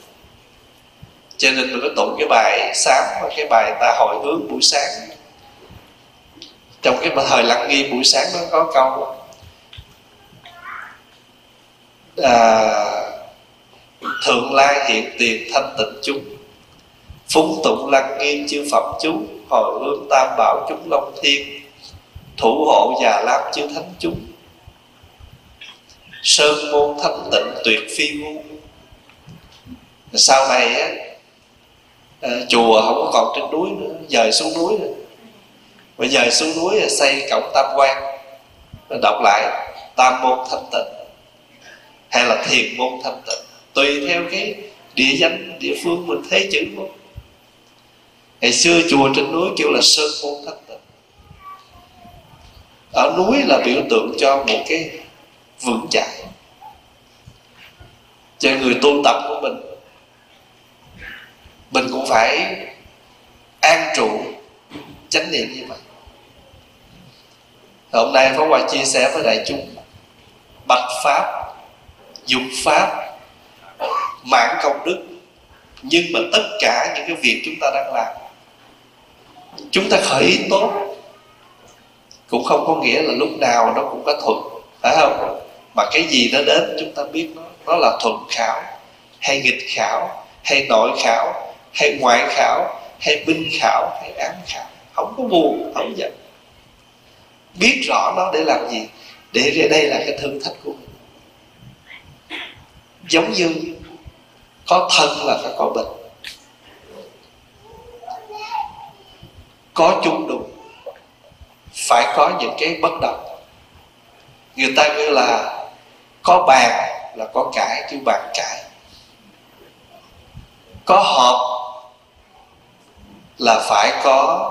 cho nên mình có tụng cái bài sám và cái bài ta hồi hướng buổi sáng. Trong cái thời lặng nghi buổi sáng nó có câu à, thượng lai hiện tiền thanh tịnh chúng. Phúng tụng lăng nghiêm chư phật chúng hồi hướng tam bảo chúng long thiên, thủ hộ già lam chư thánh chúng. Sơn môn thanh tịnh tuyệt phi ngu. Sau này á ờ, chùa không có còn trên núi nữa, dời xuống núi nữa. Và dời xuống núi là xây cổng tam quan đọc lại tam môn thanh tịnh hay là thiền môn thanh tịnh. Tùy theo cái địa danh, địa phương mình thấy chữ không ngày xưa chùa trên núi kêu là sơn môn thanh tịnh ở núi là biểu tượng cho một cái vững chãi cho người tu tập của mình. Mình cũng phải an trụ, chánh niệm như vậy. Hôm nay Pháp Hòa chia sẻ với đại chúng, bạch pháp, dục pháp, mãn công đức. Nhưng mà tất cả những cái việc chúng ta đang làm chúng ta khởi ý tốt. Cũng không có nghĩa là lúc nào nó cũng có thuận, phải không? Mà cái gì nó đến chúng ta biết nó nó là thuận khảo, hay nghịch khảo, hay nội khảo, hay ngoại khảo, hay binh khảo, hay ám khảo. Không có buồn, không giận. Biết rõ nó để làm gì? Để ra đây là cái thử thách của mình. Giống như có thân là phải có bệnh. Có chung đụng, phải có những cái bất đồng. Người ta như là có bàn là có cãi, chứ bàn cãi. Có họp là phải có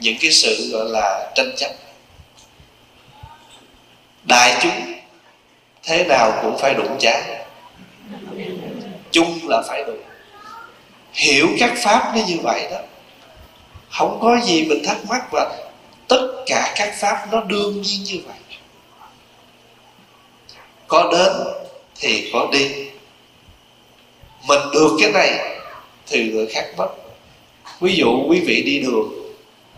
những cái sự gọi là tranh chấp. Đại chúng thế nào cũng phải đụng chán. Chung là phải đụng. Hiểu các pháp nó như vậy đó không có gì mình thắc mắc và tất cả các pháp nó đương nhiên như vậy. Có đến thì có đi. Mình được cái này thì người khác mất. Ví dụ quý vị đi đường,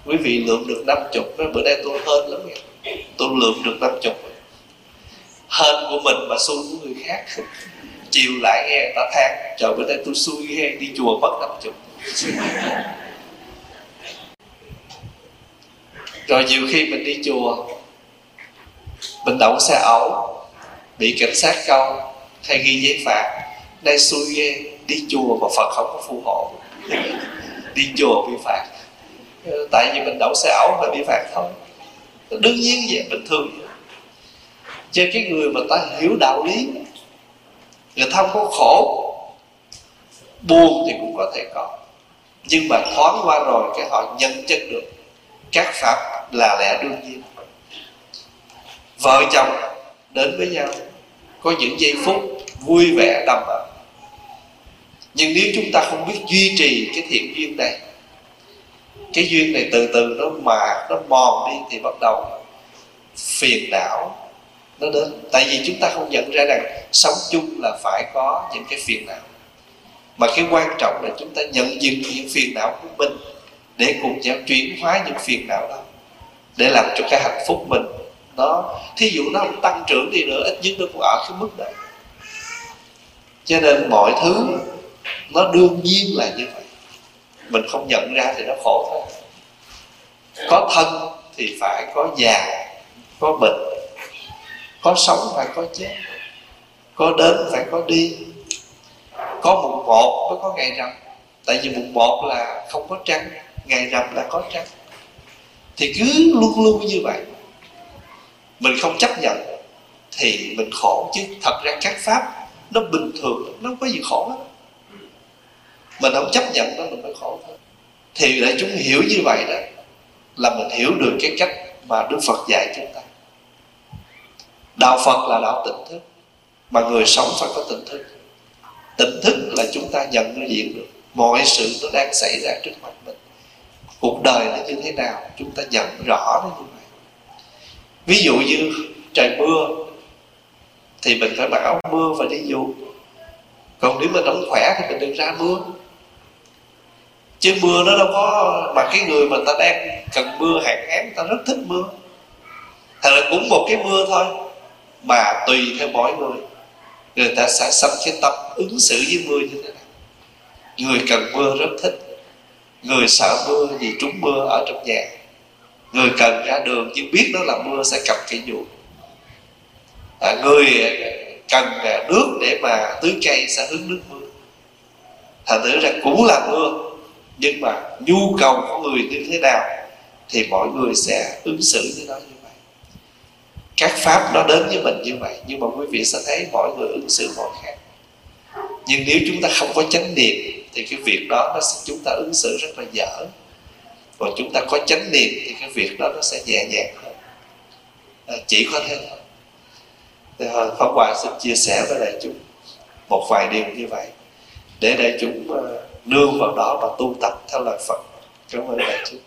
quý vị lượm được năm chục bữa nay tôi hên lắm nha. Tôi lượm được năm chục. Hên của mình mà xui của người khác. Chiều lại nghe ta than, trời, bữa nay tôi xui nghe đi chùa mất năm chục. Rồi nhiều khi mình đi chùa, mình đậu xe ẩu, bị cảnh sát câu, hay ghi giấy phạt đây xui ghê, đi chùa mà phật không có phù hộ. Đi chùa bị phạt. Ờ, tại vì mình đậu xe ẩu mà bị phạt thôi đương nhiên vậy, bình thường. Cho cái người mà ta hiểu đạo lý, người ta không có khổ, buồn thì cũng có thể có. Nhưng mà thoáng qua rồi cái họ nhận chân được các pháp là lẽ đương nhiên. Vợ chồng đến với nhau, có những giây phút vui vẻ đầm ấm. Nhưng nếu chúng ta không biết duy trì cái thiện duyên này, cái duyên này từ từ nó mà nó mòn đi thì bắt đầu phiền não nó đến. Tại vì chúng ta không nhận ra rằng sống chung là phải có những cái phiền não. Mà cái quan trọng là chúng ta nhận diện những phiền não của mình để cùng nhau chuyển hóa những phiền não đó, để làm cho cái hạnh phúc mình nó, thí dụ nó không tăng trưởng đi nữa, ít nhất nó cũng ở cái mức đó cho nên mọi thứ nó đương nhiên là như vậy. Mình không nhận ra thì nó khổ thôi. Có thân thì phải có già, có bệnh, có sống phải có chết, có đến phải có đi. Có mùng một mới có ngày rằm. Tại vì mùng một là không có trăng ngày rằm là có trăng. Thì cứ luôn luôn như vậy. Mình không chấp nhận thì mình khổ chứ. Thật ra các pháp nó bình thường, nó không có gì khổ hết. Mình không chấp nhận nó, mình mới khổ thôi. Thì để chúng hiểu như vậy đó, là mình hiểu được cái cách mà đức phật dạy chúng ta. Đạo phật là đạo tỉnh thức, mà người sống phải có tỉnh thức. Tỉnh thức là chúng ta nhận diện được mọi sự nó đang xảy ra trước mặt cuộc đời nó như thế nào? Chúng ta nhận rõ nó như vậy ví dụ như trời mưa, thì mình phải mặc áo mưa và đi dù còn nếu mình không khỏe thì mình đừng ra mưa. Chứ mưa nó đâu có mà cái người mà ta đang cần mưa, hạn hán, ta rất thích mưa. Thật là cũng một cái mưa thôi, mà tùy theo mỗi người. Người ta sẽ sanh cái tâm ứng xử với mưa như thế nào. Người cần mưa rất thích người sợ mưa vì trúng mưa ở trong nhà. Người cần ra đường nhưng biết đó là mưa sẽ cầm cây dù à, người cần nước để mà tưới cây sẽ hứng nước mưa. Thành thử ra cũng là mưa nhưng mà nhu cầu của người như thế nào thì mọi người sẽ ứng xử với nó như vậy. Các pháp nó đến với mình như vậy nhưng mà quý vị sẽ thấy mọi người ứng xử mọi khác. Nhưng nếu chúng ta không có chánh niệm thì cái việc đó nó sẽ, chúng ta ứng xử rất là dở. Còn chúng ta có chánh niệm thì cái việc đó nó sẽ nhẹ nhàng hơn. À, chỉ có thế thôi. Thì à, Pháp Hòa xin chia sẻ với đại chúng một vài điều như vậy để đại chúng à, nương vào đó và tu tập theo lời Phật. Cảm ơn đại chúng.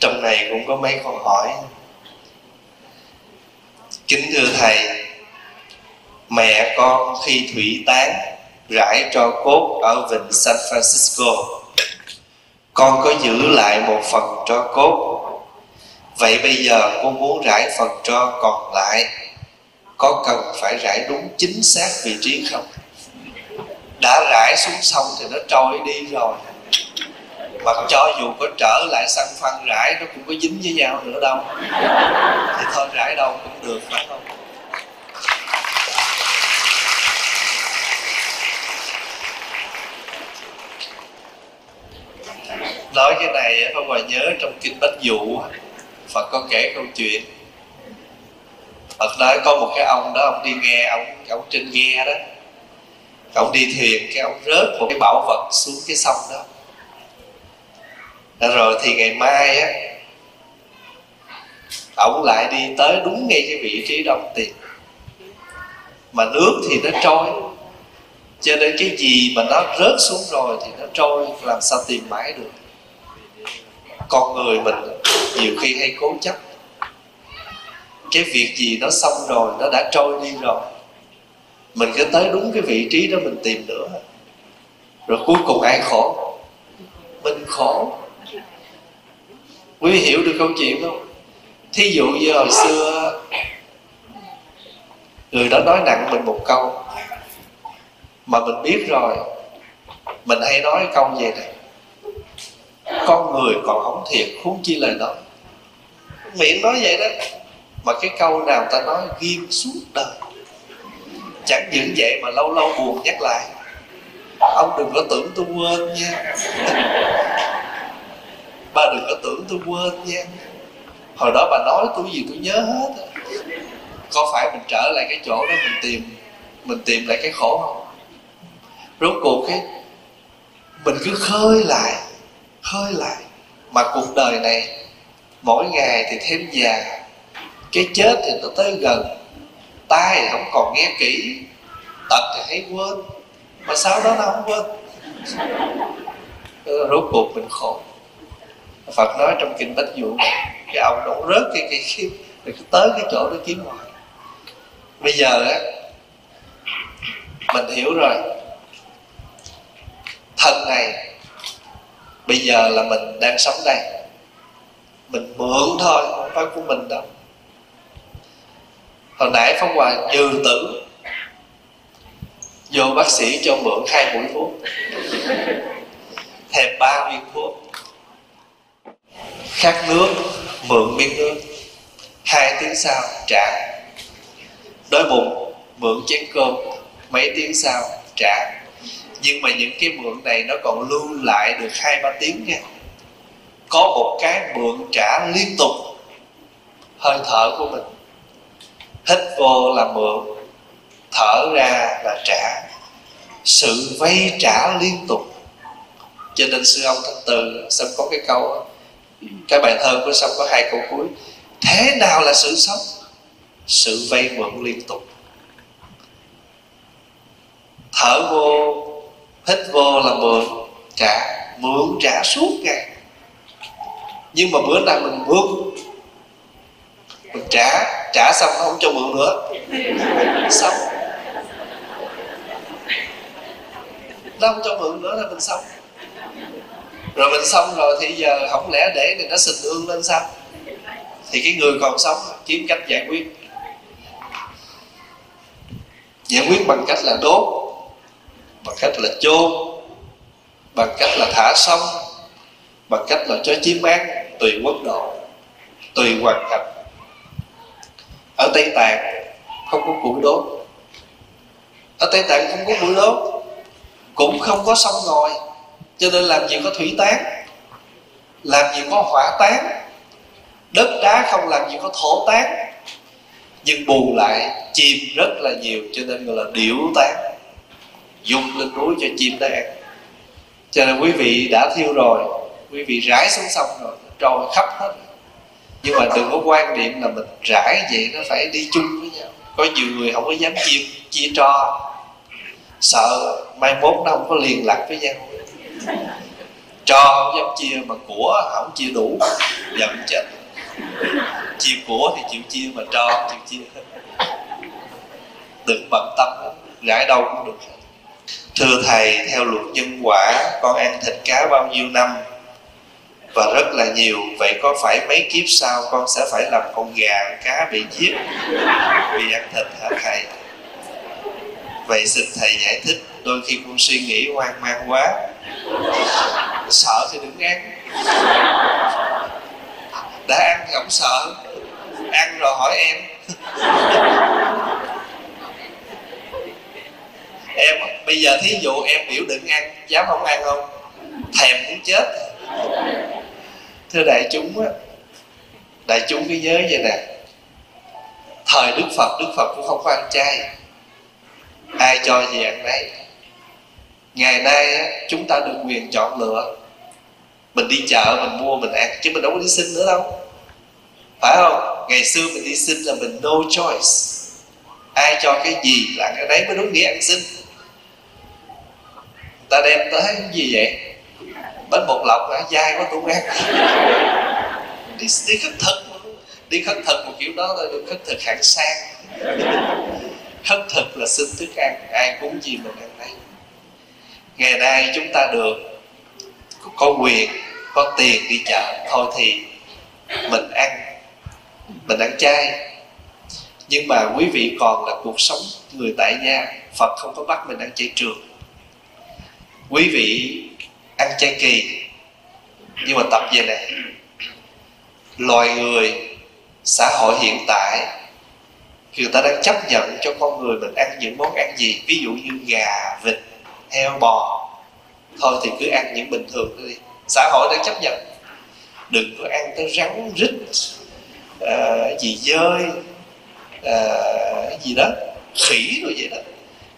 Trong này cũng có mấy câu hỏi. Kính thưa thầy mẹ con khi thủy tán, rải tro cốt ở vịnh San Francisco. Con có giữ lại một phần tro cốt. Vậy bây giờ cô muốn rải phần tro còn lại, có cần phải rải đúng chính xác vị trí không? Đã rải xuống sông thì nó trôi đi rồi. Mà cho dù có trở lại sang phân rải, nó cũng có dính với nhau nữa đâu. Thì thôi, rải đâu cũng được, phải không? Nói cái này không mà nhớ trong kinh bách dụ. Phật có kể câu chuyện. Phật nói có một cái ông đó, ông đi nghe, ông ông trên ghe đó. Ông đi thuyền cái ông rớt một cái bảo vật xuống cái sông đó. Rồi thì ngày mai á, ông lại đi tới đúng ngay cái vị trí đó ông tìm mà nước thì nó trôi cho nên cái gì mà nó rớt xuống rồi thì nó trôi, làm sao tìm mãi được? Con người mình nhiều khi hay cố chấp. Cái việc gì nó xong rồi, nó đã trôi đi rồi, mình cứ tới đúng cái vị trí đó mình tìm nữa. Rồi cuối cùng ai khổ? Mình khổ. Quý vị hiểu được câu chuyện không? Thí dụ như hồi xưa, người đó nói nặng mình một câu mà mình biết rồi, mình hay nói câu gì này. Con người còn không thiệt huống chi lời nói. Miệng nói vậy đó, mà cái câu nào ta nói ghim suốt đời. Chẳng những vậy mà lâu lâu buồn nhắc lại, ông đừng có tưởng tôi quên nha. Ba đừng có tưởng tôi quên nha. Hồi đó bà nói tôi gì tôi nhớ hết. Có phải mình trở lại cái chỗ đó mình tìm mình tìm lại cái khổ không? Rốt cuộc cái mình cứ khơi lại khơi lại. Mà cuộc đời này, mỗi ngày thì thêm già. Cái chết thì nó tới gần. Tai thì không còn nghe kỹ. Tật thì thấy quên. Mà sau đó nó không quên. Ờ, rốt cuộc mình khổ. Phật nói trong kinh Bách Dụ cái ông đổ rớt cái cái khiếp rồi tới cái chỗ đó kiếm ngoài bây giờ á, mình hiểu rồi thân này, bây giờ là mình đang sống đây. Mình mượn thôi, không phải của mình đâu. Hồi nãy phong hòa dư tử, vô bác sĩ cho mượn hai mũi thuốc thêm ba viên thuốc. Khát nước, mượn miếng nước, hai tiếng sau trả. Đói bụng, mượn chén cơm, mấy tiếng sau trả nhưng mà những cái mượn này nó còn lưu lại được hai ba tiếng nha. Có một cái mượn trả liên tục. Hơi thở của mình. Hít vô là mượn, thở ra là trả. Sự vay trả liên tục. Cho nên sư ông thanh từ, xong có cái câu cái bài thơ của xong có hai câu cuối. Thế nào là sự sống? Sự vay mượn liên tục. Thở vô hết vô là mượn trả mượn trả suốt ngày. Nhưng mà bữa nay mình mượn mình trả trả xong nó không cho mượn nữa. Xong. Nó không cho mượn nữa là mình xong. Rồi mình xong rồi thì giờ không lẽ để thì nó sình ương lên sao? Thì cái người còn sống kiếm cách giải quyết. Giải quyết bằng cách là đốt bằng cách là chôn, bằng cách là thả sông, bằng cách là cho chiếm ăn, tùy quốc độ, tùy hoàn cảnh. Ở tây tạng không có củi đốt. Ở tây tạng không có củi đốt, cũng không có sông ngòi, cho nên làm gì có thủy tán, làm gì có hỏa tán, đất đá không làm gì có thổ tán, nhưng bù lại chìm rất là nhiều, cho nên gọi là điểu tán dùng lên núi cho chim nó ăn. Cho nên quý vị đã thiêu rồi, quý vị rải xuống sông rồi, trôi khắp hết. Nhưng mà đừng có quan niệm là mình rải vậy nó phải đi chung với nhau. Có nhiều người không có dám chia chia cho sợ mai mốt nó không có liên lạc với nhau. Cho không dám chia mà của không chia đủ giận chết. Chia của thì chịu chia mà cho chịu chia. Đừng bận tâm, rải đâu cũng được thưa thầy, theo luật nhân quả, con ăn thịt cá bao nhiêu năm? Và rất là nhiều. Vậy có phải mấy kiếp sau con sẽ phải làm con gà cá bị giết vì ăn thịt hả thầy? Vậy xin thầy giải thích. Đôi khi con suy nghĩ hoang mang quá. Sợ thì đừng ăn. Đã ăn thì không sợ. Ăn rồi hỏi em. Em bây giờ thí dụ em biểu đừng ăn dám không ăn không? Thèm muốn chết. Thưa đại chúng á đại chúng cứ nhớ vậy nè. Thời đức phật đức phật cũng không có ăn chay. Ai cho gì ăn đấy ngày nay á, chúng ta được quyền chọn lựa. Mình đi chợ mình mua mình ăn chứ mình đâu có đi xin nữa đâu. Phải không? Ngày xưa mình đi xin là mình no choice. Ai cho cái gì là cái đấy mới đúng nghĩa ăn xin ta đem tới cái gì vậy? Bánh bột lọc hả? Dai quá cũng ăn đi, đi khất thực. Đi khất thực một kiểu đó là được khất thực hạng sang. Khất thực là xin thức ăn ai cũng gì mình ăn đấy ngày nay chúng ta được có quyền có tiền đi chợ. Thôi thì mình ăn mình ăn chay. Nhưng mà quý vị còn là cuộc sống người tại gia phật không có bắt mình ăn chay trường quý vị ăn chay kỳ. Nhưng mà tập về này? Loài người xã hội hiện tại người ta đang chấp nhận cho con người mình ăn những món ăn gì? Ví dụ như gà vịt heo bò. Thôi thì cứ ăn những bình thường đi. Xã hội đang chấp nhận. Đừng có ăn tới rắn rít uh, gì dơi uh, gì đó khỉ rồi vậy đó.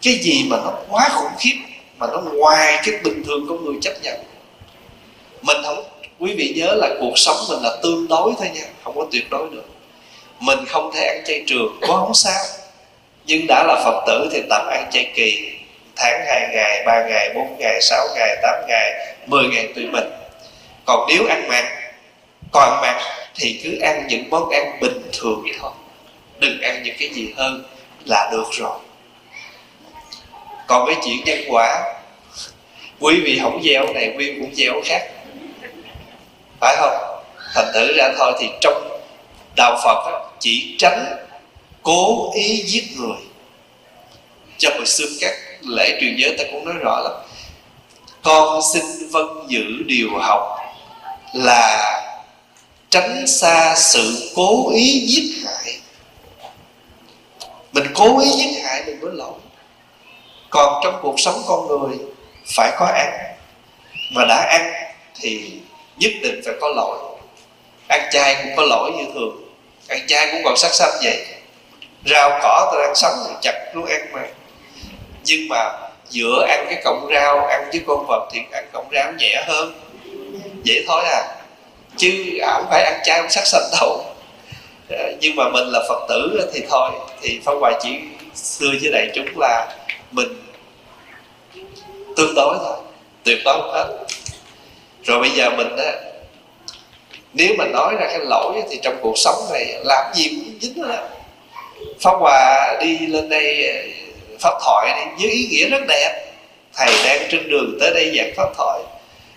Cái gì mà nó quá khủng khiếp? Mà nó ngoài cái bình thường con người chấp nhận. Mình không, quý vị nhớ là cuộc sống mình là tương đối thôi nha, không có tuyệt đối được. Mình không thể ăn chay trường, có không sao. Nhưng đã là phật tử thì tập ăn chay kỳ. Tháng hai ngày, ba ngày, bốn ngày, sáu ngày, tám ngày, mười ngày tùy mình. Còn nếu ăn mặn, còn ăn mặn thì cứ ăn những món ăn bình thường vậy thôi. Đừng ăn những cái gì hơn là được rồi còn cái chuyện nhân quả, quý vị không gieo này, quý vị cũng gieo khác. Phải không? Thành thử ra thôi thì trong đạo phật chỉ tránh cố ý giết người. Trong hồi xưa các lễ truyền giới ta cũng nói rõ lắm. Con xin vân giữ điều học là tránh xa sự cố ý giết hại. Mình cố ý giết hại mình mới lỗi còn trong cuộc sống con người, phải có ăn. Mà đã ăn thì nhất định phải có lỗi. Ăn chay cũng có lỗi như thường. Ăn chay cũng còn sắc xanh vậy. Rau cỏ tôi đang sống thì chặt luôn ăn mà. Nhưng mà giữa ăn cái cọng rau, ăn với con vật thì ăn cọng rau nhẹ hơn. Vậy thôi à. Chứ không phải ăn chay không sắc xanh đâu. Ờ, nhưng mà mình là phật tử thì thôi. Thì phong hoài chỉ xưa với đại chúng là mình tương đối thôi, tuyệt đối hết. Rồi bây giờ mình á, nếu mà nói ra cái lỗi thì trong cuộc sống này làm gì cũng dính đó pháp hòa đi lên đây, pháp thoại đi với ý nghĩa rất đẹp. Thầy đang trên đường tới đây giảng pháp thoại.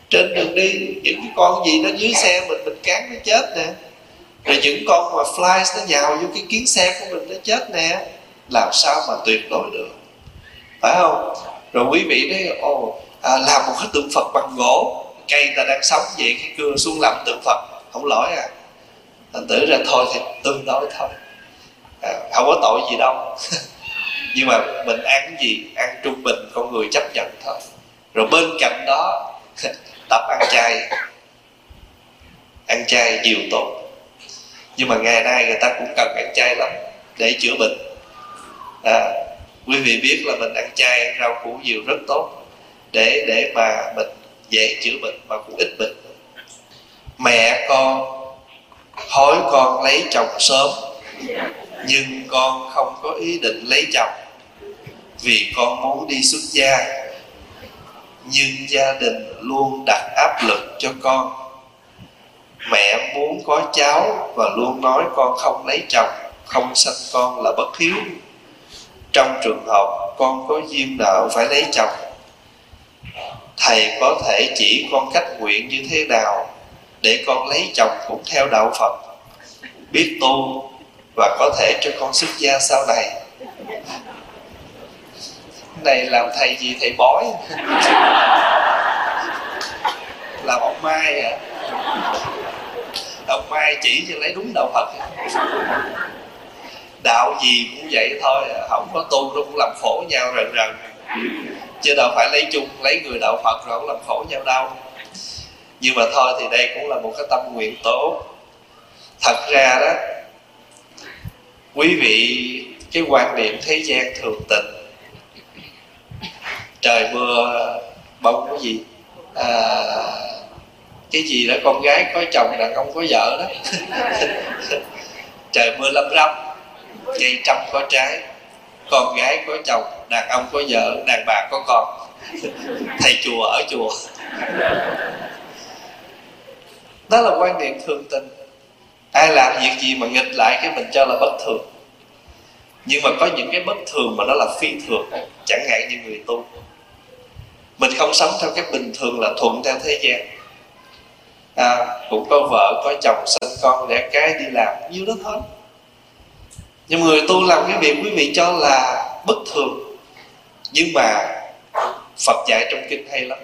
Trên đường đi, những cái con gì nó dưới xe mình mình cán nó chết nè. Rồi những con mà flies nó nhào vô cái kiến xe của mình, nó chết nè. Làm sao mà tuyệt đối được? Phải không? Rồi quý vị đấy ồ à, làm một cái tượng phật bằng gỗ cây ta đang sống vậy cái cưa xuống làm tượng phật. Không lỗi à. Thành tử ra thôi thì tương đối thôi. À, không có tội gì đâu. Nhưng mà mình ăn cái gì? Ăn trung bình con người chấp nhận thôi. Rồi bên cạnh đó tập ăn chay. Ăn chay nhiều tốt nhưng mà ngày nay người ta cũng cần ăn chay lắm để chữa bệnh. À, quý vị biết là mình ăn chay, ăn rau củ nhiều rất tốt để để mà mình dễ chữa bệnh mà cũng ít bệnh. Mẹ con, hối con lấy chồng sớm, nhưng con không có ý định lấy chồng vì con muốn đi xuất gia. Nhưng gia đình luôn đặt áp lực cho con. Mẹ muốn có cháu và luôn nói con không lấy chồng, không sanh con là bất hiếu trong trường hợp con có duyên nợ phải lấy chồng, thầy có thể chỉ con cách nguyện như thế nào để con lấy chồng cũng theo đạo phật, biết tu và có thể cho con xuất gia sau này. Này làm thầy gì thầy bói? Làm ông mai à. Ông mai chỉ cho lấy đúng đạo phật đạo gì cũng vậy thôi à. không có tu nó cũng làm khổ nhau rần rần. Chứ đâu phải lấy chung lấy người đạo phật rồi cũng làm khổ nhau đâu. Nhưng mà thôi thì đây cũng là một cái tâm nguyện tốt. Thật ra đó quý vị cái quan niệm thế gian thường tình. Trời mưa bông cái gì? À, cái gì đó con gái có chồng đàn ông có vợ đó. Trời mưa lâm râm cây trăm có trái con gái có chồng đàn ông có vợ đàn bà có con. Thầy chùa ở chùa. Đó là quan niệm thường tình. Ai làm việc gì mà nghịch lại cái mình cho là bất thường. Nhưng mà có những cái bất thường mà nó là phi thường chẳng hạn như người tu. Mình không sống theo cái bình thường là thuận theo thế gian. À, cũng có vợ có chồng sinh con đẻ cái đi làm nhiêu đó thôi nhưng người tu làm cái việc quý vị cho là bất thường nhưng mà Phật dạy trong kinh hay lắm.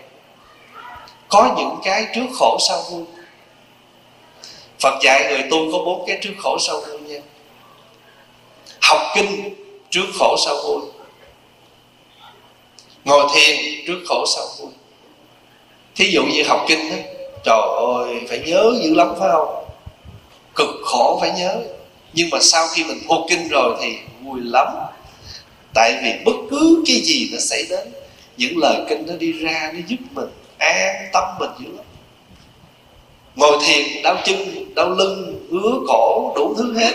Có những cái trước khổ sau vui. Phật dạy người tu có bốn cái trước khổ sau vui nha. Học kinh trước khổ sau vui. Ngồi thiền trước khổ sau vui. Thí dụ như học kinh đó, Trời ơi phải nhớ dữ lắm phải không? Cực khổ phải nhớ. Nhưng mà sau khi mình thuộc kinh rồi thì vui lắm. Tại vì bất cứ cái gì nó xảy đến, Những lời kinh nó đi ra, Nó giúp mình an tâm mình dữ lắm. Ngồi thiền, đau chân, đau lưng, ngứa cổ, đủ thứ hết.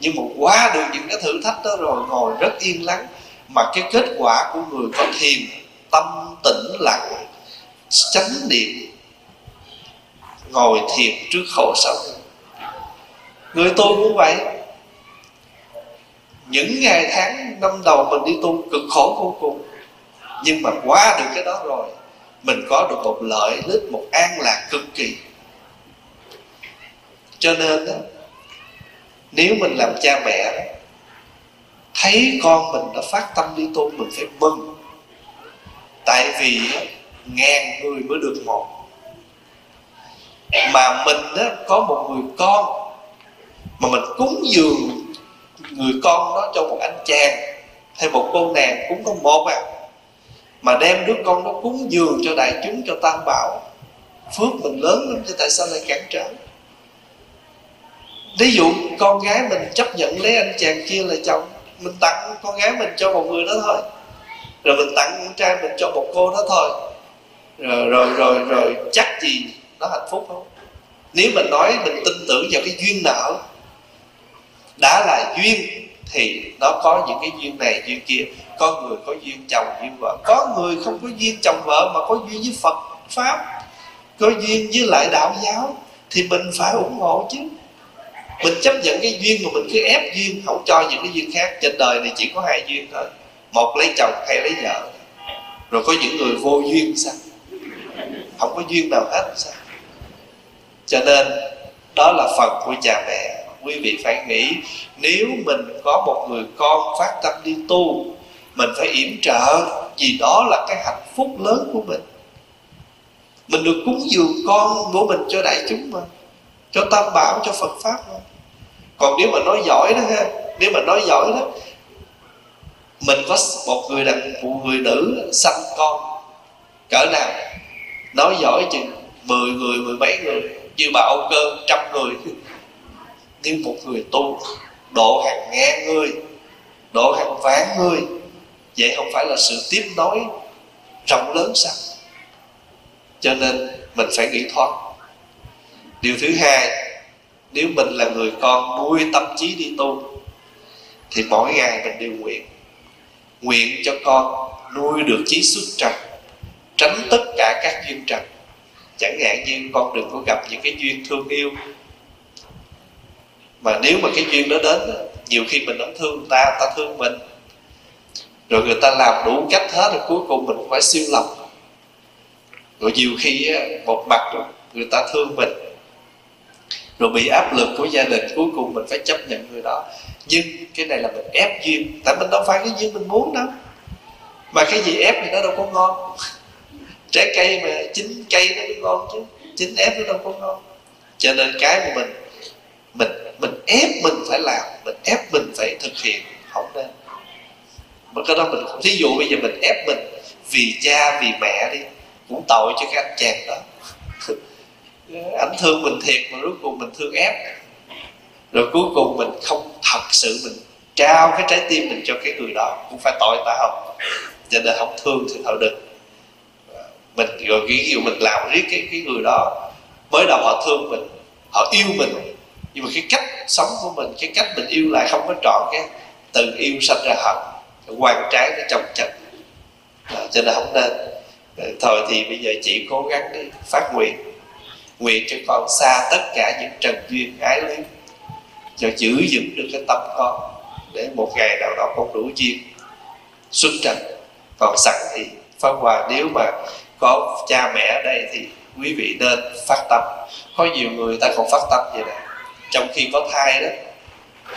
Nhưng mà qua được những cái thử thách đó rồi, ngồi rất yên lắng mà cái kết quả của người có thiền, tâm tĩnh lặng, chánh niệm, ngồi thiền trước khổ sống người tu cũng vậy. Những ngày tháng năm đầu mình đi tu cực khổ vô cùng. Nhưng mà qua được cái đó rồi, mình có được một lợi ích, một an lạc cực kỳ. Cho nên đó nếu mình làm cha mẹ, thấy con mình đã phát tâm đi tu, mình phải mừng. Tại vì ngàn người mới được một. Mà mình đó có một người con mà mình cúng dường người con đó cho một anh chàng hay một cô nàng cũng có một à mà đem đứa con nó cúng dường cho đại chúng cho tam bảo. Phước mình lớn lắm chứ tại sao lại cản trở? Ví dụ con gái mình chấp nhận lấy anh chàng kia là chồng mình tặng con gái mình cho một người đó thôi. Rồi mình tặng con trai mình cho một cô đó thôi. Rồi rồi rồi, rồi chắc gì nó hạnh phúc không? Nếu mình nói mình tin tưởng vào cái duyên nợ đã là duyên, thì nó có những cái duyên này, duyên kia. Có người có duyên chồng, duyên vợ. Có người không có duyên chồng, vợ, mà có duyên với phật, pháp. Có duyên với lại đạo giáo, thì mình phải ủng hộ chứ. Mình chấp nhận cái duyên mà mình cứ ép duyên, không cho những cái duyên khác. Trên đời này chỉ có hai duyên thôi. Một lấy chồng hay lấy vợ. Rồi có những người vô duyên sao? Không có duyên nào hết sao? Cho nên, đó là phần của cha mẹ quý vị phải nghĩ, nếu mình có một người con phát tâm đi tu, mình phải yểm trợ vì đó là cái hạnh phúc lớn của mình. Mình được cúng dường con của mình cho đại chúng mà, cho tam bảo, cho phật pháp mà. Còn nếu mà nói giỏi đó ha, nếu mà nói giỏi đó, mình có một người đàn phụ người nữ sanh con, cỡ nào, nói giỏi chừng 10 người, mười mấy người, như bà âu cơ, trăm người như một người tu, độ hàng ngàn người độ hàng vạn người vậy không phải là sự tiếp nối rộng lớn sao? Cho nên mình phải nghĩ thoát điều thứ hai, nếu mình là người con nuôi tâm trí đi tu, thì mỗi ngày mình đều nguyện. Nguyện cho con nuôi được trí xuất trần, tránh tất cả các duyên trần. Chẳng hạn như con đừng có gặp những cái duyên thương yêu mà nếu mà cái duyên đó đến nhiều khi mình không thương ta ta thương mình. Rồi người ta làm đủ cách hết rồi cuối cùng mình phải siêu lòng rồi nhiều khi một mặt người ta thương mình. Rồi bị áp lực của gia đình, cuối cùng mình phải chấp nhận người đó. Nhưng cái này là mình ép duyên. Tại mình đâu phải cái duyên mình muốn đâu. Mà cái gì ép thì nó đâu có ngon. Trái cây mà chín cây nó mới ngon chứ. Chín ép nó đâu có ngon. Cho nên cái mà mình mình mình ép mình phải làm, mình ép mình phải thực hiện, không nên. Mà cái đó mình thí dụ bây giờ mình ép mình vì cha, vì mẹ đi, cũng tội cho cái anh chàng đó. Anh thương mình thiệt mà cuối cùng mình thương ép. Rồi cuối cùng mình không thật sự mình trao cái trái tim mình cho cái người đó, cũng phải tội ta không? Cho nên không thương thì thôi đừng mình, rồi ví dụ mình làm riết cái cái người đó, mới đầu họ thương mình, họ yêu mình nhưng mà cái cách sống của mình, cái cách mình yêu lại không có trọn cái từ yêu sanh ra hận quan trái nó trong chân ờ, cho nên không nên. Ờ, thôi thì bây giờ chị cố gắng đi, phát nguyện. Nguyện cho con xa tất cả những trần duyên ái luyến, cho giữ vững được cái tâm con, để một ngày nào đó con đủ duyên. Xuất trần, còn sẵn thì pháp hòa nếu mà có cha mẹ ở đây thì quý vị nên phát tâm. Có nhiều người ta còn phát tâm vậy này trong khi có thai đó,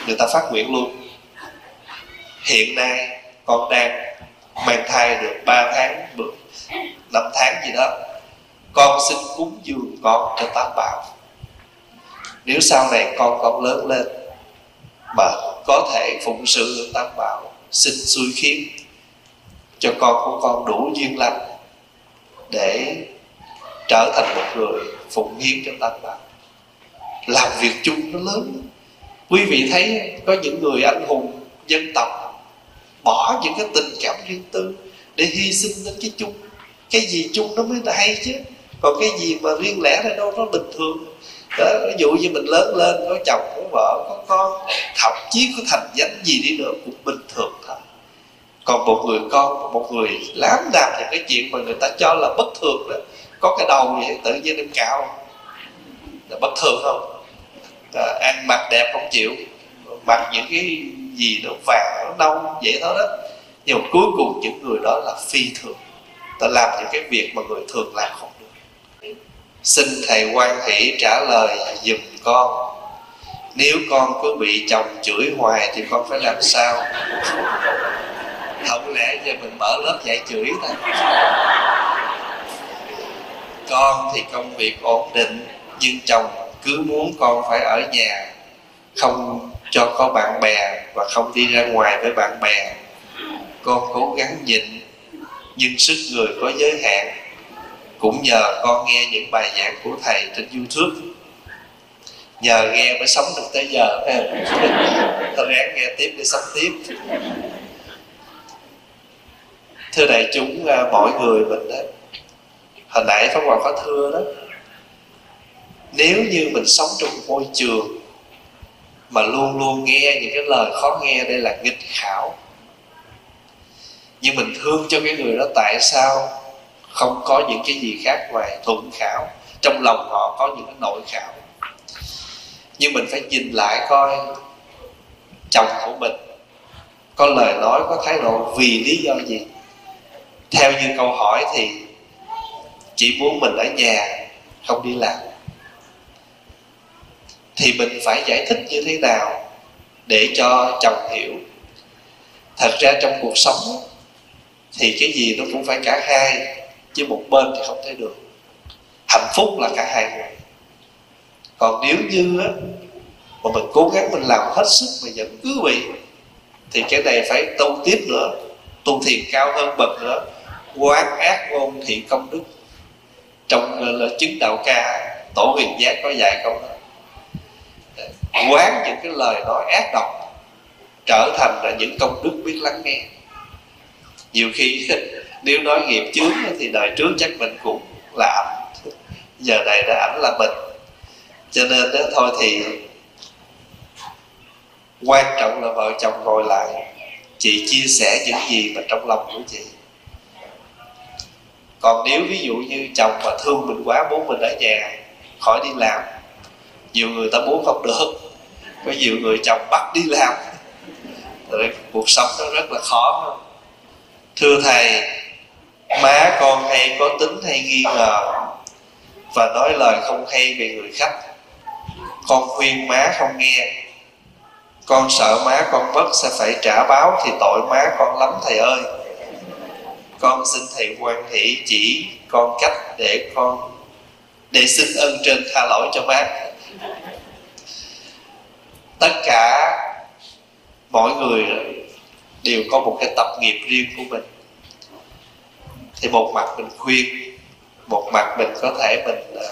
người ta phát nguyện luôn. Hiện nay, con đang mang thai được 3 tháng, được 5 tháng gì đó. Con xin cúng dường con cho tam bảo. Nếu sau này con con lớn lên mà có thể phụng sự được tam bảo, xin xui khiến cho con của con đủ duyên lành để trở thành một người phụng hiến cho tam bảo làm việc chung nó lớn. Quý vị thấy có những người anh hùng dân tộc bỏ những cái tình cảm riêng tư để hy sinh đến cái chung. Cái gì chung nó mới là hay chứ? Còn cái gì mà riêng lẻ này đâu nó bình thường. Đó, ví dụ như mình lớn lên có chồng có vợ có con thậm chí có thành danh gì đi nữa cũng bình thường thôi. Còn một người con một người lám làm những cái chuyện mà người ta cho là bất thường đó có cái đầu vậy tự nhiên em cạo là bất thường không? À, ăn mặc đẹp không chịu. Mặc những cái gì nó vàng nó nâu vậy đó đó nhưng mà cuối cùng những người đó là phi thường. Ta làm những cái việc mà người thường làm không được. Xin thầy quan hỷ trả lời giùm con. Nếu con cứ bị chồng chửi hoài thì con phải làm sao? Không lẽ giờ mình mở lớp dạy chửi ta? Con thì công việc ổn định nhưng chồng cứ muốn con phải ở nhà không cho có bạn bè và không đi ra ngoài với bạn bè. Con cố gắng nhịn nhưng sức người có giới hạn. Cũng nhờ con nghe những bài giảng của thầy trên youtube. Nhờ nghe mới sống được tới giờ. Tôi ráng nghe tiếp để sống tiếp. Thưa đại chúng à, mọi người mình đó hồi nãy pháp hòa có thưa đó nếu như mình sống trong một môi trường mà luôn luôn nghe những cái lời khó nghe, đây là nghịch khảo. Nhưng mình thương cho cái người đó, tại sao không có những cái gì khác ngoài thuận khảo? Trong lòng họ có những cái nội khảo. Nhưng mình phải nhìn lại coi, chồng của mình có lời nói, có thái độ vì lý do gì? Theo như câu hỏi thì chỉ muốn mình ở nhà, không đi làm thì mình phải giải thích như thế nào để cho chồng hiểu. Thật ra trong cuộc sống thì cái gì nó cũng phải cả hai, chứ một bên thì không thể được. Hạnh phúc là cả hai người. Còn nếu như á, mà mình cố gắng mình làm hết sức mà vẫn cứ bị thì cái này phải tu tiếp nữa, tu thiền cao hơn bậc nữa. Quán ác ngôn thị công đức. Trong là chứng đạo ca, tổ huyền giác có dạy câu đó quán những cái lời nói ác độc trở thành là những công đức biết lắng nghe. Nhiều khi nếu nói nghiệp chướng thì đời trước chắc mình cũng là ảnh. Giờ này đã ảnh là mình. Cho nên đó thôi thì quan trọng là vợ chồng ngồi lại, chị chia sẻ những gì mà trong lòng của chị. Còn nếu ví dụ như chồng mà thương mình quá, muốn mình ở nhà, khỏi đi làm, nhiều người ta muốn không được có nhiều người chồng bắt đi làm. Rồi cuộc sống nó rất là khó thưa thầy, má con hay có tính hay nghi ngờ và nói lời không hay về người khách con khuyên má không nghe. Con sợ má con mất sẽ phải trả báo thì tội má con lắm, thầy ơi. Con xin thầy quan hỷ chỉ con cách để con, để xin ơn trên tha lỗi cho má tất cả mọi người đều có một cái tập nghiệp riêng của mình. Thì một mặt mình khuyên một mặt mình có thể mình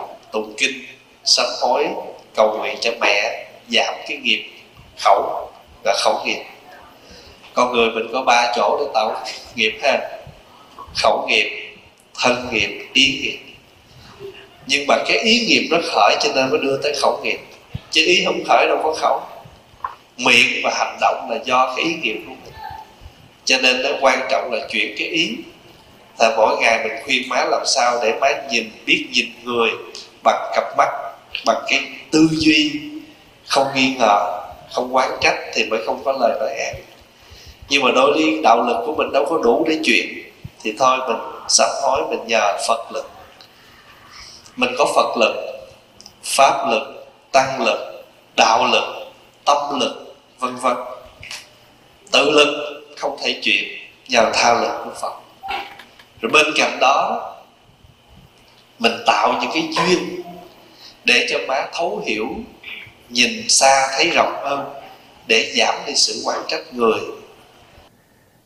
uh, tụng kinh sám hối cầu nguyện cho mẹ giảm cái nghiệp khẩu và khẩu nghiệp. Con người mình có ba chỗ để tạo nghiệp ha. Khẩu nghiệp thân nghiệp ý nghiệp. Nhưng mà cái ý nghiệp nó khởi cho nên mới đưa tới khẩu nghiệp chứ ý không khởi đâu có khẩu. Miệng và hành động là do cái ý nghiệp của mình. Cho nên nó quan trọng là chuyển cái ý. Là mỗi ngày mình khuyên má làm sao để má nhìn, biết nhìn người bằng cặp mắt, bằng cái tư duy. Không nghi ngờ, không quán trách thì mới không có lời nói ác. Nhưng mà đôi khi đạo lực của mình đâu có đủ để chuyển. Thì thôi mình sám hối, mình nhờ phật lực. Mình có phật lực, pháp lực tăng lực, đạo lực, tâm lực, vân vân. Tự lực không thể chuyển nhờ tha lực của phật. Rồi bên cạnh đó, mình tạo những cái duyên để cho má thấu hiểu, nhìn xa thấy rộng hơn, để giảm đi sự quan trách người.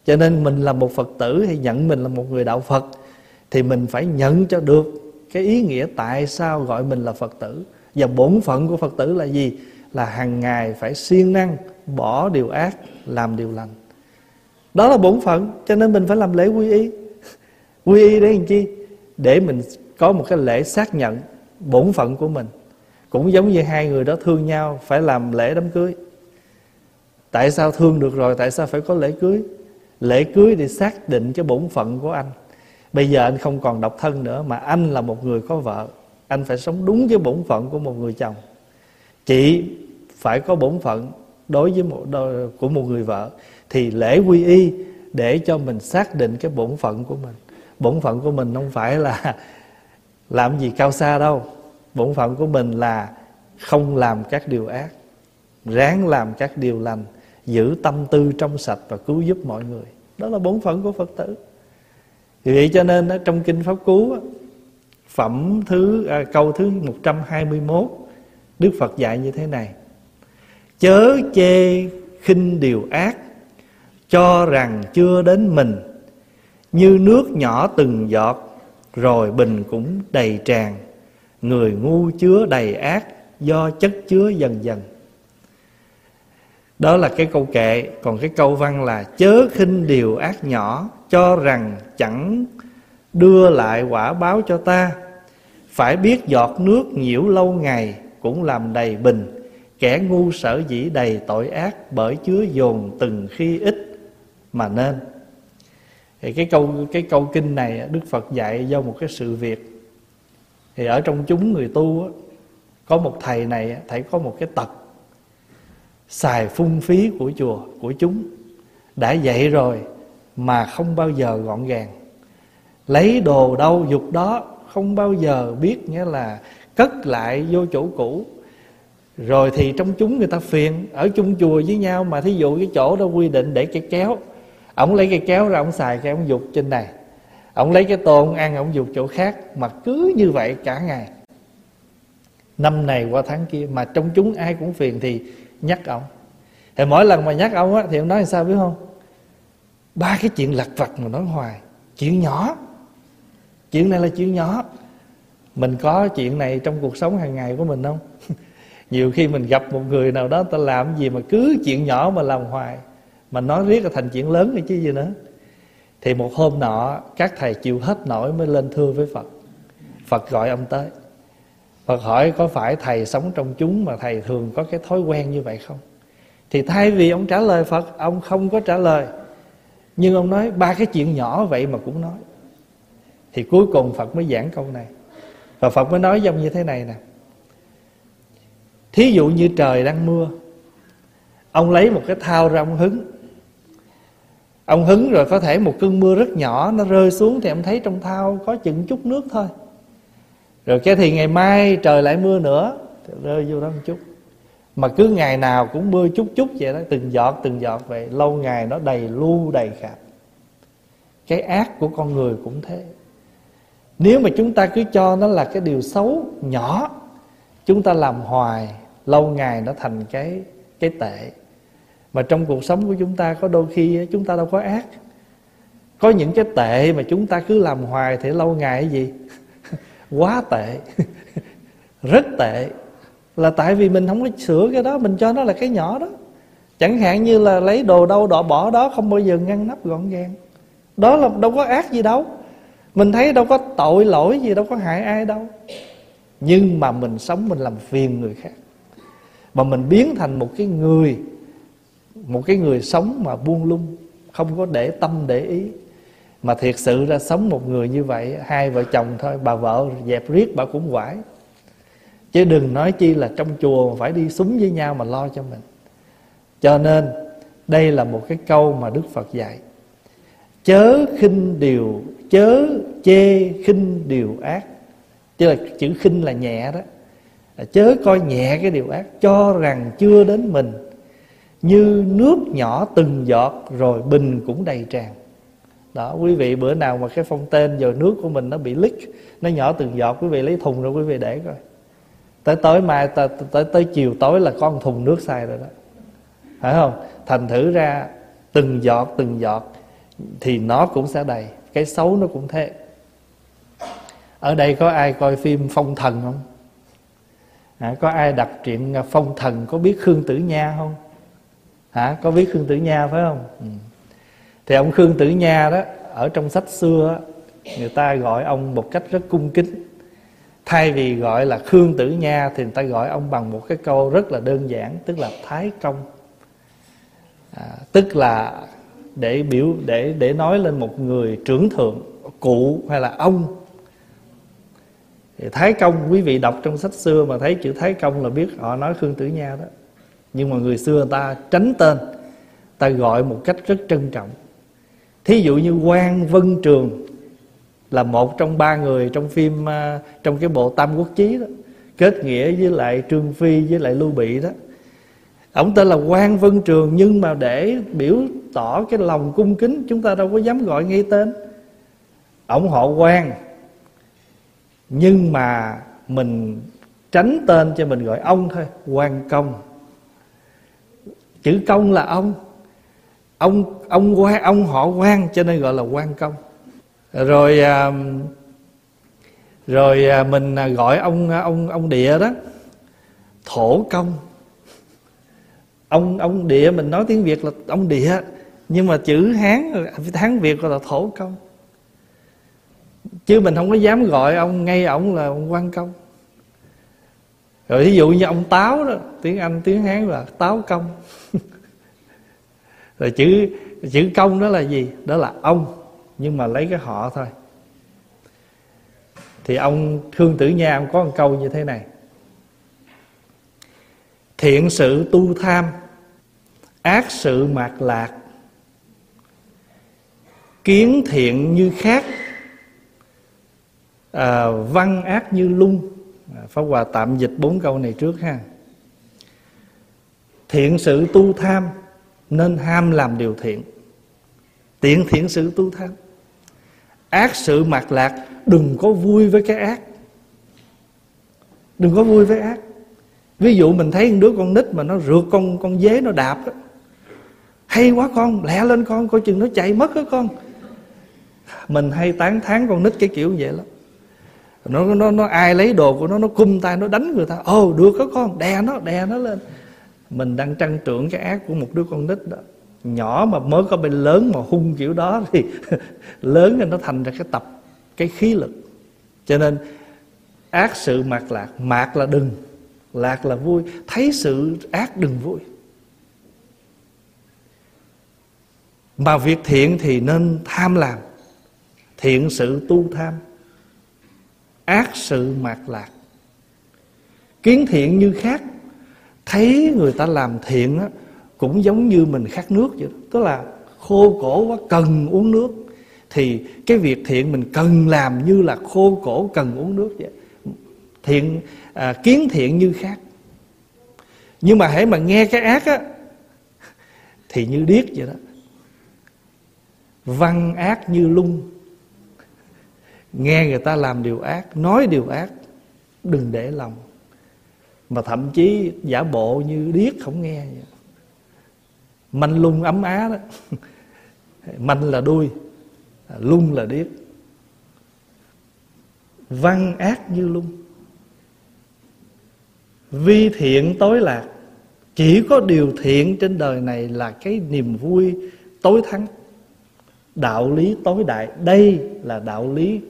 Cho nên mình là một phật tử hay nhận mình là một người đạo phật, thì mình phải nhận cho được cái ý nghĩa tại sao gọi mình là phật tử và bổn phận của phật tử là gì? Là hàng ngày phải siêng năng, bỏ điều ác, làm điều lành. Đó là bổn phận, cho nên mình phải làm lễ quy y. Quy y để làm chi? Để mình có một cái lễ xác nhận bổn phận của mình. Cũng giống như hai người đó thương nhau, phải làm lễ đám cưới. Tại sao thương được rồi, tại sao phải có lễ cưới? Lễ cưới để xác định cái bổn phận của anh. Bây giờ anh không còn độc thân nữa, mà anh là một người có vợ anh phải sống đúng với bổn phận của một người chồng. Chị phải có bổn phận đối với một đối, của một người vợ. Thì lễ quy y để cho mình xác định cái bổn phận của mình. Bổn phận của mình không phải là làm gì cao xa đâu. Bổn phận của mình là không làm các điều ác ráng làm các điều lành giữ tâm tư trong sạch và cứu giúp mọi người. Đó là bổn phận của phật tử. Vì vậy cho nên trong kinh pháp cú phẩm thứ à, câu thứ 121 Đức Phật dạy như thế này. Chớ chê khinh điều ác Cho rằng chưa đến mình. Như nước nhỏ từng giọt Rồi bình cũng đầy tràn. Người ngu chứa đầy ác Do chất chứa dần dần. Đó là cái câu kệ. Còn cái câu văn là Chớ khinh điều ác nhỏ Cho rằng chẳng đưa lại quả báo cho ta phải biết giọt nước nhiễu lâu ngày cũng làm đầy bình. Kẻ ngu sở dĩ đầy tội ác bởi chứa dồn từng khi ít mà nên. Thì cái câu cái câu kinh này đức phật dạy do một cái sự việc. Thì ở trong chúng người tu có một thầy này thầy có một cái tật. Xài phung phí của chùa, của chúng. Đã dạy rồi mà không bao giờ gọn gàng. Lấy đồ đâu dục đó không bao giờ biết nghĩa là cất lại vô chỗ cũ. Rồi thì trong chúng người ta phiền, ở chung chùa với nhau mà thí dụ cái chỗ đó quy định để cây kéo. Ông lấy cây kéo ra ông xài cái ông dục trên này. Ông lấy cái tôn ăn, ông dục chỗ khác, mà cứ như vậy cả ngày. Năm này qua tháng kia mà trong chúng ai cũng phiền thì nhắc ông. Thì mỗi lần mà nhắc ông á, thì ông nói sao biết không? Ba cái chuyện lặt vặt mà nói hoài, chuyện nhỏ chuyện này là chuyện nhỏ. Mình có chuyện này trong cuộc sống hàng ngày của mình không? Nhiều khi mình gặp một người nào đó, ta làm gì mà cứ chuyện nhỏ mà làm hoài, mà nói riết là thành chuyện lớn rồi chứ gì nữa. Thì một hôm nọ, các thầy chịu hết nổi mới lên thưa với phật. Phật gọi ông tới. Phật hỏi có phải thầy sống trong chúng mà thầy thường có cái thói quen như vậy không? Thì thay vì ông trả lời phật, ông không có trả lời. Nhưng ông nói ba cái chuyện nhỏ vậy mà cũng nói thì cuối cùng Phật mới giảng câu này. Và Phật mới nói giống như thế này nè. Thí dụ như trời đang mưa, Ông lấy một cái thao ra ông hứng. Ông hứng rồi có thể một cơn mưa rất nhỏ, Nó rơi xuống thì ông thấy trong thao có chừng chút nước thôi. Rồi cái thì ngày mai trời lại mưa nữa, thì Rơi vô đó một chút. Mà cứ ngày nào cũng mưa chút chút vậy đó, Từng giọt từng giọt vậy, Lâu ngày nó đầy lu, đầy khạp. Cái ác của con người cũng thế nếu mà chúng ta cứ cho nó là cái điều xấu nhỏ, chúng ta làm hoài, lâu ngày nó thành cái cái tệ. Mà trong cuộc sống của chúng ta có đôi khi chúng ta đâu có ác. Có những cái tệ mà chúng ta cứ làm hoài thì lâu ngày cái gì? Quá tệ. Rất tệ. Là tại vì mình không có sửa cái đó, mình cho nó là cái nhỏ đó. Chẳng hạn như là lấy đồ đâu đỏ bỏ đó, không bao giờ ngăn nắp gọn gàng. Đó là đâu có ác gì đâu mình thấy đâu có tội lỗi gì, đâu có hại ai đâu. Nhưng mà mình sống, mình làm phiền người khác. Mà mình biến thành một cái người, một cái người sống mà buông lung, không có để tâm, để ý. Mà thiệt sự ra sống một người như vậy, hai vợ chồng thôi, bà vợ dẹp riết, bà cũng quải. Chứ đừng nói chi là trong chùa mà phải đi súng với nhau mà lo cho mình. Cho nên, đây là một cái câu mà đức phật dạy. Chớ khinh điều chớ chê khinh điều ác. Chứ là chữ khinh là nhẹ đó. À, chớ coi nhẹ cái điều ác cho rằng chưa đến mình. Như nước nhỏ từng giọt rồi bình cũng đầy tràn. Đó quý vị bữa nào mà cái phong tên rồi nước của mình nó bị leak nó nhỏ từng giọt quý vị lấy thùng rồi quý vị để coi. Tới tối mai tới, tới tới chiều tối là con thùng nước xài rồi đó. Phải không? Thành thử ra từng giọt từng giọt thì nó cũng sẽ đầy cái xấu nó cũng thế. Ở đây có ai coi phim phong thần không? À, có ai đọc truyện phong thần có biết khương tử nha không? Hả? Có biết khương tử nha phải không? Ừ. thì ông khương tử nha đó ở trong sách xưa người ta gọi ông một cách rất cung kính. Thay vì gọi là khương tử nha thì người ta gọi ông bằng một cái câu rất là đơn giản tức là thái công. À, tức là để biểu, để để nói lên một người trưởng thượng, cụ hay là ông. Thì thái công, quý vị đọc trong sách xưa mà thấy chữ thái công là biết họ nói khương tử nha đó. Nhưng mà người xưa người ta tránh tên, ta gọi một cách rất trân trọng. Thí dụ như quan vân trường là một trong ba người trong phim à, trong cái bộ tam quốc chí đó, kết nghĩa với lại trương phi với lại lưu bị đó ông tên là quan vân trường, nhưng mà để biểu tỏ cái lòng cung kính, chúng ta đâu có dám gọi ngay tên. Ông họ quan nhưng mà mình tránh tên cho mình gọi ông thôi quan công. Chữ công là ông. Ông ông quan ông họ quan cho nên gọi là quan công. Rồi à, rồi à, mình à, gọi ông ông ông địa đó. Thổ công ông ông địa mình nói tiếng việt là ông địa, nhưng mà chữ hán hán việt gọi là thổ công. Chứ mình không có dám gọi ông, ngay ổng là ông quan công. Rồi ví dụ như ông táo đó, tiếng anh, tiếng hán là táo công. Rồi chữ chữ công đó là gì? Đó là ông, nhưng mà lấy cái họ thôi. Thì ông thương tử nha, ông có một câu như thế này thiện sự tu tham ác sự mạt lạc kiến thiện như khác à, văn ác như lung. À, pháp hòa tạm dịch bốn câu này trước ha. Thiện sự tu tham nên ham làm điều thiện. Tiện thiện sự tu tham. Ác sự mạt lạc đừng có vui với cái ác. Đừng có vui với ác ví dụ mình thấy đứa con nít mà nó rượt con con dế nó đạp đó. hay quá con, lẹ lên con, coi chừng nó chạy mất đó con. Mình hay tán thán con nít cái kiểu vậy lắm. Nó nó nó ai lấy đồ của nó nó cung tay, nó đánh người ta. Ồ, được đó con, đè nó đè nó lên. Mình đang trăn trưởng cái ác của một đứa con nít đó. Nhỏ mà mới có bên lớn mà hung kiểu đó thì lớn thì nó thành ra cái tập, cái khí lực. Cho nên ác sự mạc lạc mạc là đừng lạc là vui. Thấy sự ác đừng vui. Mà việc thiện thì nên tham làm. Thiện sự tu tham. Ác sự mạc lạc. Kiến thiện như khác. Thấy người ta làm thiện á, cũng giống như mình khát nước vậy đó. tức là khô cổ quá cần uống nước. Thì cái việc thiện mình cần làm như là khô cổ cần uống nước vậy. Thiện à, kiến thiện như khác. Nhưng mà hãy mà nghe cái ác á thì như điếc vậy đó. Văn ác như lung. Nghe người ta làm điều ác nói điều ác đừng để lòng. Mà thậm chí giả bộ như điếc không nghe vậy. manh lung ấm á đó. Manh là đuôi lung là điếc. Văn ác như lung vi thiện tối lạc. Chỉ có điều thiện trên đời này là cái niềm vui tối thắng. Đạo lý tối đại, đây là đạo lý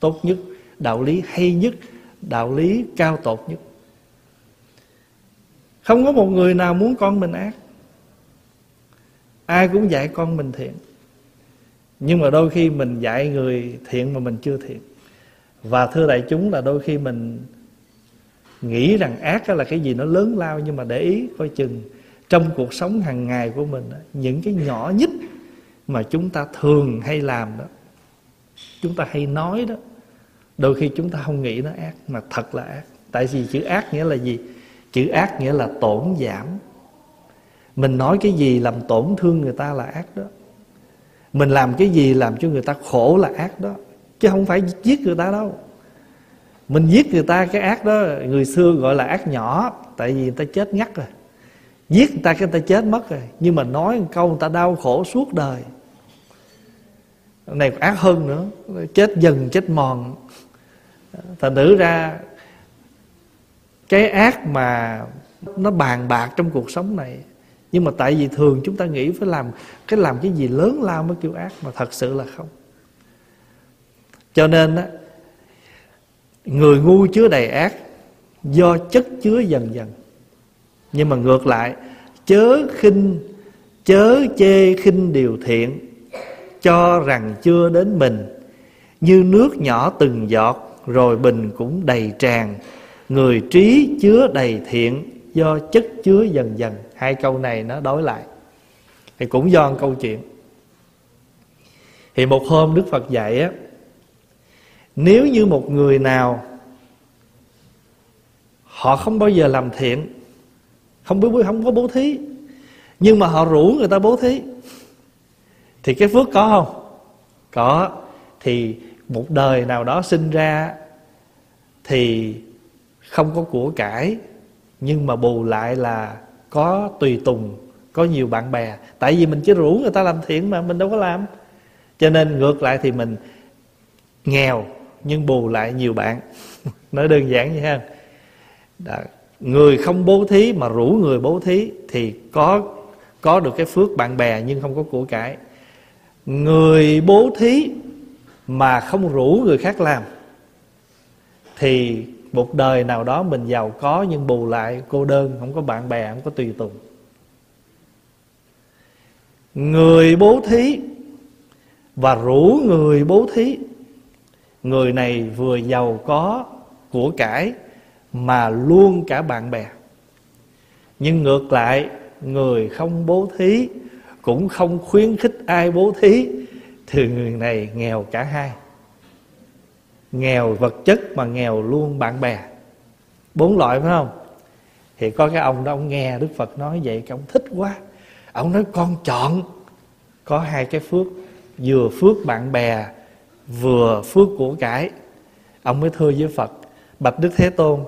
tốt nhất, đạo lý hay nhất, đạo lý cao tột nhất. Không có một người nào muốn con mình ác. Ai cũng dạy con mình thiện. Nhưng mà đôi khi mình dạy người thiện mà mình chưa thiện. Và thưa đại chúng là đôi khi mình nghĩ rằng ác là cái gì nó lớn lao nhưng mà để ý, coi chừng trong cuộc sống hàng ngày của mình những cái nhỏ nhất mà chúng ta thường hay làm đó, chúng ta hay nói đó, đôi khi chúng ta không nghĩ nó ác mà thật là ác. Tại vì chữ ác nghĩa là gì? Chữ ác nghĩa là tổn giảm. Mình nói cái gì làm tổn thương người ta là ác đó. Mình làm cái gì làm cho người ta khổ là ác đó. Chứ không phải giết người ta đâu mình giết người ta cái ác đó, người xưa gọi là ác nhỏ, tại vì người ta chết ngắt rồi. Giết người ta cái người ta chết mất rồi. Nhưng mà nói một câu người ta đau khổ suốt đời. Này, ác hơn nữa. Chết dần, chết mòn. Thành thử ra, cái ác mà nó bàn bạc trong cuộc sống này. Nhưng mà tại vì thường chúng ta nghĩ phải làm, cái làm cái gì lớn lao mới kêu ác, mà thật sự là không. Cho nên á người ngu chứa đầy ác, do chất chứa dần dần. Nhưng mà ngược lại, chớ khinh, chớ chê khinh điều thiện, cho rằng chưa đến mình. Như nước nhỏ từng giọt, rồi bình cũng đầy tràn. Người trí chứa đầy thiện, do chất chứa dần dần. Hai câu này nó đối lại. Thì cũng do một câu chuyện. Thì một hôm đức phật dạy á nếu như một người nào họ không bao giờ làm thiện, không biết, không có bố thí, nhưng mà họ rủ người ta bố thí, thì cái phước có không? Có. Thì một đời nào đó sinh ra thì không có của cải, nhưng mà bù lại là có tùy tùng, có nhiều bạn bè. Tại vì mình chỉ rủ người ta làm thiện mà mình đâu có làm. Cho nên ngược lại thì mình nghèo nhưng bù lại nhiều bạn. Nói đơn giản như ha. Đó. người không bố thí mà rủ người bố thí thì có có được cái phước bạn bè nhưng không có của cải. Người bố thí mà không rủ người khác làm thì một đời nào đó mình giàu có nhưng bù lại cô đơn, không có bạn bè, không có tùy tùng. Người bố thí và rủ người bố thí người này vừa giàu có của cải mà luôn cả bạn bè. Nhưng ngược lại, người không bố thí cũng không khuyến khích ai bố thí, thì người này nghèo cả hai. Nghèo vật chất mà nghèo luôn bạn bè. Bốn loại phải không? Thì có cái ông đó, ông nghe đức phật nói vậy, cái ông thích quá. Ông nói, con chọn. Có hai cái phước, vừa phước bạn bè vừa phước của cải ông mới thưa với phật, bạch đức thế tôn,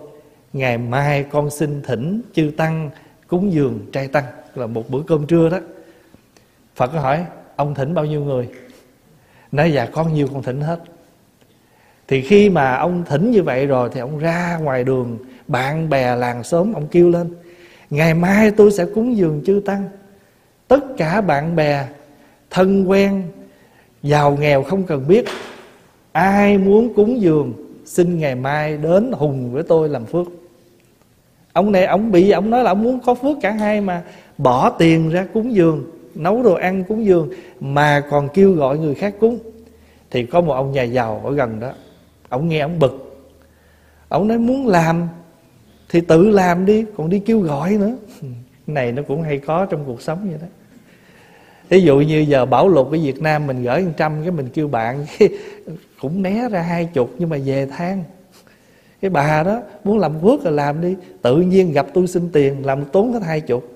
ngày mai con xin thỉnh chư tăng cúng dường trai tăng. Là một bữa cơm trưa đó. Phật có hỏi, ông thỉnh bao nhiêu người? Nói dạ con nhiều con thỉnh hết. Thì khi mà ông thỉnh như vậy rồi thì ông ra ngoài đường, bạn bè làng xóm, ông kêu lên, ngày mai tôi sẽ cúng dường chư tăng. Tất cả bạn bè, thân quen, giàu nghèo không cần biết ai muốn cúng dường, xin ngày mai đến hùng với tôi làm phước. Ông này, ông bị, ông nói là ông muốn có phước cả hai mà. Bỏ tiền ra cúng dường, nấu đồ ăn cúng dường, mà còn kêu gọi người khác cúng. Thì có một ông nhà giàu ở gần đó, ông nghe ông bực. Ông nói, muốn làm thì tự làm đi, còn đi kêu gọi nữa. Này, nó cũng hay có trong cuộc sống vậy đó. Ví dụ như giờ bảo lục ở Việt Nam, mình gửi một trăm cái mình kêu bạn cũng né ra hai chục nhưng mà về than cái bà đó muốn làm phước là làm đi. Tự nhiên gặp tôi xin tiền, làm tốn hết hai chục.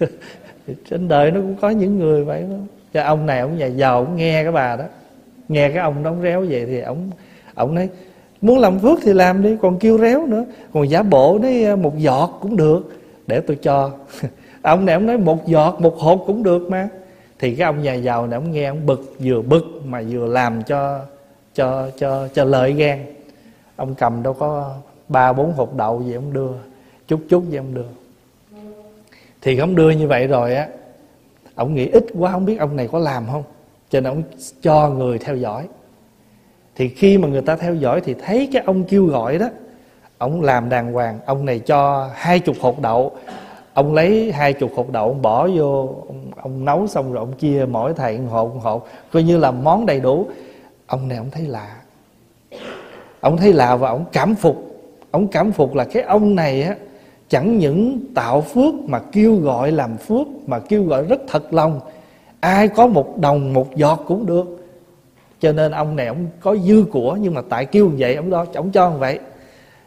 Trên đời nó cũng có những người vậy đó. Cho ông này, ông nhà giàu, ông nghe cái bà đó. Nghe cái ông đóng réo vậy thì ông ông nói, muốn làm phước thì làm đi, còn kêu réo nữa. Còn giả bộ nói ờ, một giọt cũng được, để tôi cho. Ông này ông nói, một giọt, một hộp cũng được mà. Thì cái ông nhà giàu này, ông nghe, ông bực, vừa bực mà vừa làm cho cho cho cho lợi gan ông cầm đâu có ba bốn hộp đậu gì ông đưa chút chút gì ông đưa. Thì ông đưa như vậy rồi á ông nghĩ ít quá không biết ông này có làm không? Cho nên ông cho người theo dõi. Thì khi mà người ta theo dõi thì thấy cái ông kêu gọi đó ông làm đàng hoàng ông này cho hai chục hột đậu. Ông lấy hai chục hột đậu ông bỏ vô ông, ông nấu xong rồi ông chia mỗi thầy một hột một hột coi như là món đầy đủ ông này ông thấy lạ. Ông thấy lạ và ông cảm phục. Ông cảm phục là cái ông này á, chẳng những tạo phước mà kêu gọi làm phước, mà kêu gọi rất thật lòng. Ai có một đồng, một giọt cũng được. Cho nên ông này ông có dư của, nhưng mà tại kêu vậy, ông đó ông cho ông vậy.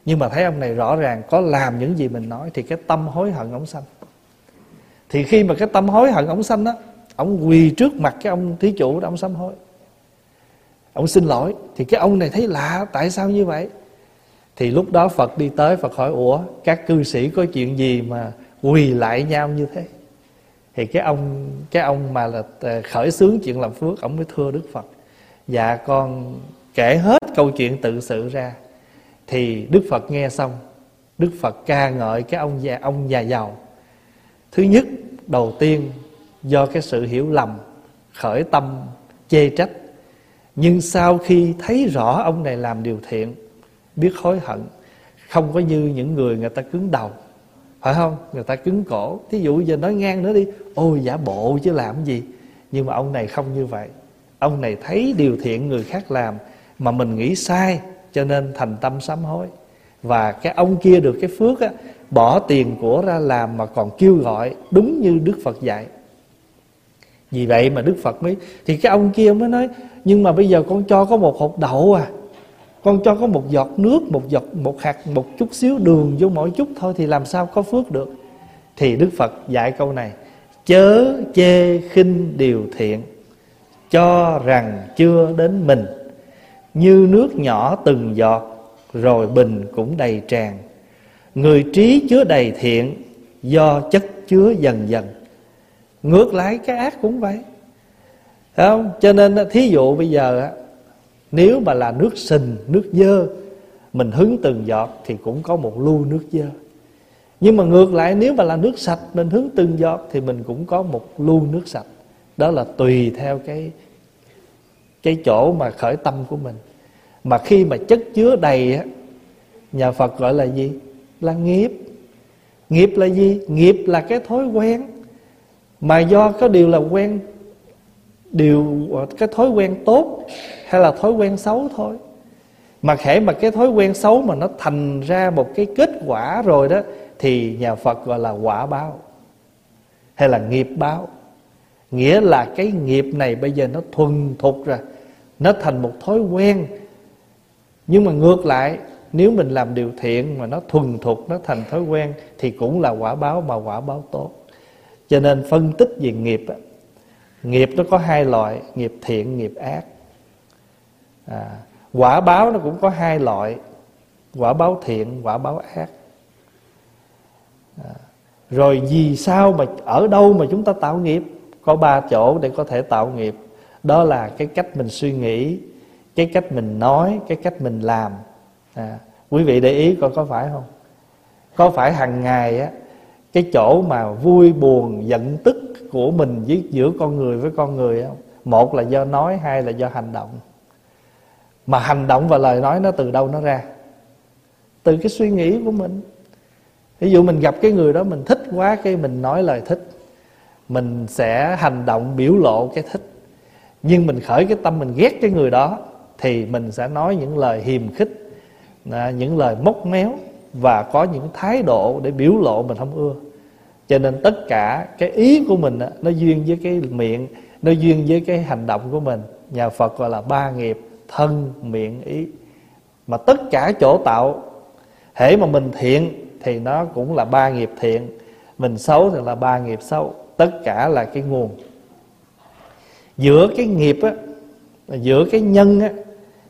Nhưng mà thấy ông này rõ ràng có làm những gì mình nói, thì cái tâm hối hận ông sanh. Thì khi mà cái tâm hối hận ông sanh đó ông quỳ trước mặt cái ông thí chủ đó, ông sám hối ông xin lỗi. Thì cái ông này thấy lạ, tại sao như vậy? Thì lúc đó phật đi tới, phật hỏi, ủa, các cư sĩ có chuyện gì mà quỳ lại nhau như thế? Thì cái ông cái ông mà là ờ, khởi xướng chuyện làm phước, ông mới thưa đức phật. Dạ con kể hết câu chuyện tự sự ra. Thì đức phật nghe xong, đức phật ca ngợi cái ông già ông già giàu. Thứ nhất, đầu tiên, do cái sự hiểu lầm, khởi tâm chê trách nhưng sau khi thấy rõ ông này làm điều thiện, biết hối hận, không có như những người người ta cứng đầu. Phải không? Người ta cứng cổ. Thí dụ giờ nói ngang nữa đi, ôi, giả bộ chứ làm gì? Nhưng mà ông này không như vậy. Ông này thấy điều thiện người khác làm mà mình nghĩ sai, cho nên thành tâm sám hối. Và cái ông kia được cái phước á, bỏ tiền của ra làm mà còn kêu gọi đúng như đức phật dạy vì vậy mà đức phật mới, thì cái ông kia mới nói, nhưng mà bây giờ con cho có một hột đậu à. Con cho có một giọt nước, một giọt, một hạt, một chút xíu đường vô mỗi chút thôi thì làm sao có phước được. Thì đức phật dạy câu này, chớ chê khinh điều thiện, cho rằng chưa đến mình. Như nước nhỏ từng giọt, rồi bình cũng đầy tràn. Người trí chứa đầy thiện, do chất chứa dần dần ngược lại, cái ác cũng vậy. Thấy không? Cho nên thí dụ bây giờ nếu mà là nước sình, nước dơ, mình hứng từng giọt thì cũng có một lu nước dơ. Nhưng mà ngược lại, nếu mà là nước sạch, mình hứng từng giọt thì mình cũng có một lu nước sạch. Đó là tùy theo cái cái chỗ mà khởi tâm của mình. Mà khi mà chất chứa đầy á, nhà Phật gọi là gì? Là nghiệp. Nghiệp là gì? Nghiệp là cái thói quen mà do có điều là quen, điều, cái thói quen tốt hay là thói quen xấu thôi. Mà khẽ mà cái thói quen xấu mà nó thành ra một cái kết quả rồi đó, thì nhà Phật gọi là quả báo hay là nghiệp báo. Nghĩa là cái nghiệp này bây giờ nó thuần thục rồi, nó thành một thói quen. Nhưng mà ngược lại, nếu mình làm điều thiện mà nó thuần thục, nó thành thói quen, thì cũng là quả báo mà quả báo tốt cho nên phân tích về nghiệp nghiệp nó có hai loại nghiệp thiện nghiệp ác. À, quả báo nó cũng có hai loại quả báo thiện quả báo ác. À, rồi vì sao mà ở đâu mà chúng ta tạo nghiệp? Có ba chỗ để có thể tạo nghiệp. Đó là cái cách mình suy nghĩ cái cách mình nói cái cách mình làm. À, quý vị để ý coi có phải không? Có phải hàng ngày á cái chỗ mà vui, buồn, giận tức của mình với giữa con người với con người không một là do nói, hai là do hành động. Mà hành động và lời nói nó từ đâu nó ra? Từ cái suy nghĩ của mình. Ví dụ mình gặp cái người đó, mình thích quá cái mình nói lời thích, mình sẽ hành động biểu lộ cái thích. Nhưng mình khởi cái tâm mình ghét cái người đó, thì mình sẽ nói những lời hiềm khích à, những lời móc méo và có những thái độ để biểu lộ mình không ưa cho nên tất cả cái ý của mình nó duyên với cái miệng, nó duyên với cái hành động của mình. Nhà phật gọi là ba nghiệp, thân, miệng, ý. Mà tất cả chỗ tạo, hễ mà mình thiện thì nó cũng là ba nghiệp thiện, mình xấu thì là ba nghiệp xấu. Tất cả là cái nguồn. Giữa cái nghiệp á, giữa cái nhân á,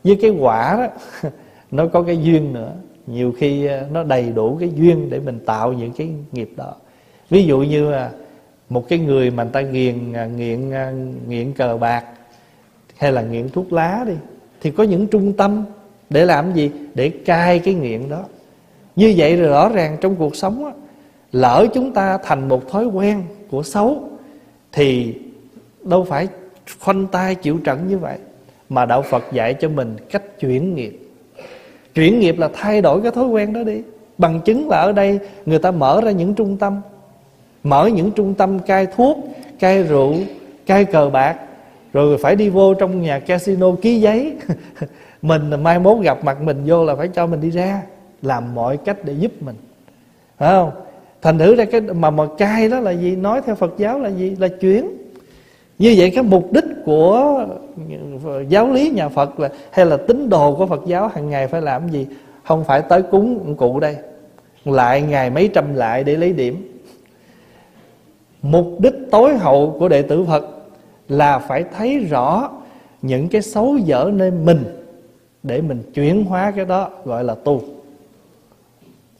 với cái quả đó, nó có cái duyên nữa. Nhiều khi ờ, nó đầy đủ cái duyên để mình tạo những cái nghiệp đó ví dụ như là một cái người mà người ta nghiện à, nghiện à, nghiện cờ bạc hay là nghiện thuốc lá đi thì có những trung tâm để làm gì? Để cai cái nghiện đó. Như vậy rồi rõ ràng trong cuộc sống á, lỡ chúng ta thành một thói quen của xấu thì đâu phải khoanh tay chịu trận như vậy mà đạo Phật dạy cho mình cách chuyển nghiệp. Chuyển nghiệp là thay đổi cái thói quen đó đi. Bằng chứng là ở đây người ta mở ra những trung tâm mở những trung tâm cai thuốc, cai rượu, cai cờ bạc, rồi phải đi vô trong nhà casino ký giấy. Mình mai mốt gặp mặt mình vô là phải cho mình đi ra, làm mọi cách để giúp mình. Phải không? Thành thử ra cái mà mà cai đó là gì? Nói theo phật giáo là gì? Là chuyển. Như vậy cái mục đích của giáo lý nhà phật là, hay là tín đồ của phật giáo hàng ngày phải làm gì? Không phải tới cúng cụ đây. Lại ngày mấy trăm lại để lấy điểm mục đích tối hậu của đệ tử phật là phải thấy rõ những cái xấu dở nơi mình để mình chuyển hóa cái đó gọi là tu.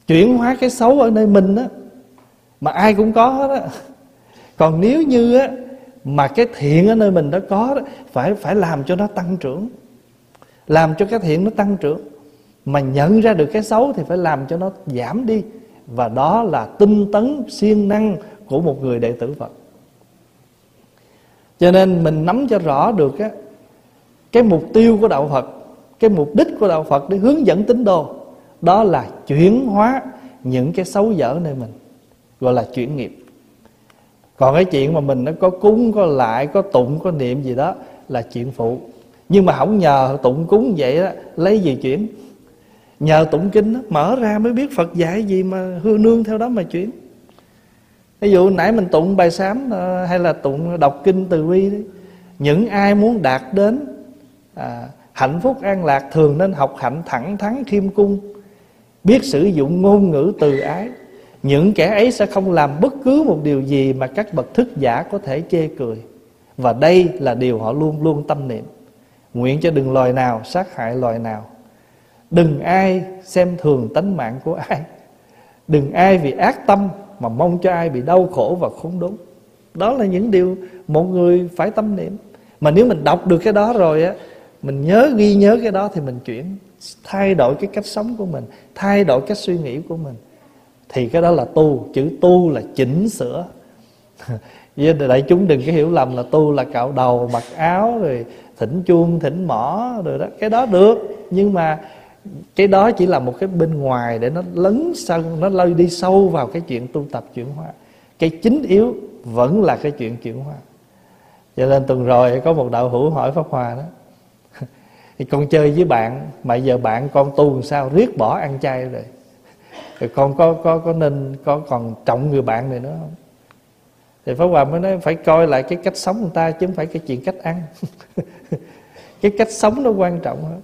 Chuyển hóa cái xấu ở nơi mình đó mà ai cũng có hết á. Còn nếu như á mà cái thiện ở nơi mình đã có đó, phải phải làm cho nó tăng trưởng. Làm cho cái thiện nó tăng trưởng. Mà nhận ra được cái xấu thì phải làm cho nó giảm đi. Và đó là tinh tấn siêng năng của một người đệ tử Phật. Cho nên mình nắm cho rõ được á cái mục tiêu của đạo Phật cái mục đích của đạo Phật để hướng dẫn tín đồ đó là chuyển hóa những cái xấu dở nơi mình gọi là chuyển nghiệp. Còn cái chuyện mà mình nó có cúng có lại có tụng có niệm gì đó là chuyện phụ. Nhưng mà không nhờ tụng cúng vậy đó lấy gì chuyển? Nhờ tụng kinh đó, mở ra mới biết phật dạy gì mà hương nương theo đó mà chuyển ví dụ nãy mình tụng bài sám ờ, hay là tụng đọc kinh từ bi đấy những ai muốn đạt đến à, hạnh phúc an lạc thường nên học hạnh thẳng thắn khiêm cung biết sử dụng ngôn ngữ từ ái. Những kẻ ấy sẽ không làm bất cứ một điều gì mà các bậc thức giả có thể chê cười. Và đây là điều họ luôn luôn tâm niệm. Nguyện cho đừng loài nào sát hại loài nào. Đừng ai xem thường tánh mạng của ai. Đừng ai vì ác tâm mà mong cho ai bị đau khổ và khốn đốn. Đó là những điều một người phải tâm niệm. Mà nếu mình đọc được cái đó rồi á, mình nhớ, ghi nhớ cái đó thì mình chuyển, thay đổi cái cách sống của mình, thay đổi cách suy nghĩ của mình. Thì cái đó là tu, chữ tu là chỉnh sửa. Đại chúng đừng có hiểu lầm là tu là cạo đầu, mặc áo, rồi thỉnh chuông, thỉnh mỏ, rồi đó. Cái đó được, nhưng mà cái đó chỉ là một cái bên ngoài để nó lấn sân, nó lơi đi sâu vào cái chuyện tu tập chuyển hóa. Cái chính yếu vẫn là cái chuyện chuyển hóa. Cho nên tuần rồi có một đạo hữu hỏi pháp hòa đó, thì con chơi với bạn, mà giờ bạn con tu làm sao? Riết bỏ ăn chay rồi. Thì con có có có nên, có còn trọng người bạn này nữa không? Thì pháp hòa mới nói, phải coi lại cái cách sống người ta chứ không phải cái chuyện cách ăn. Cái cách sống nó quan trọng hơn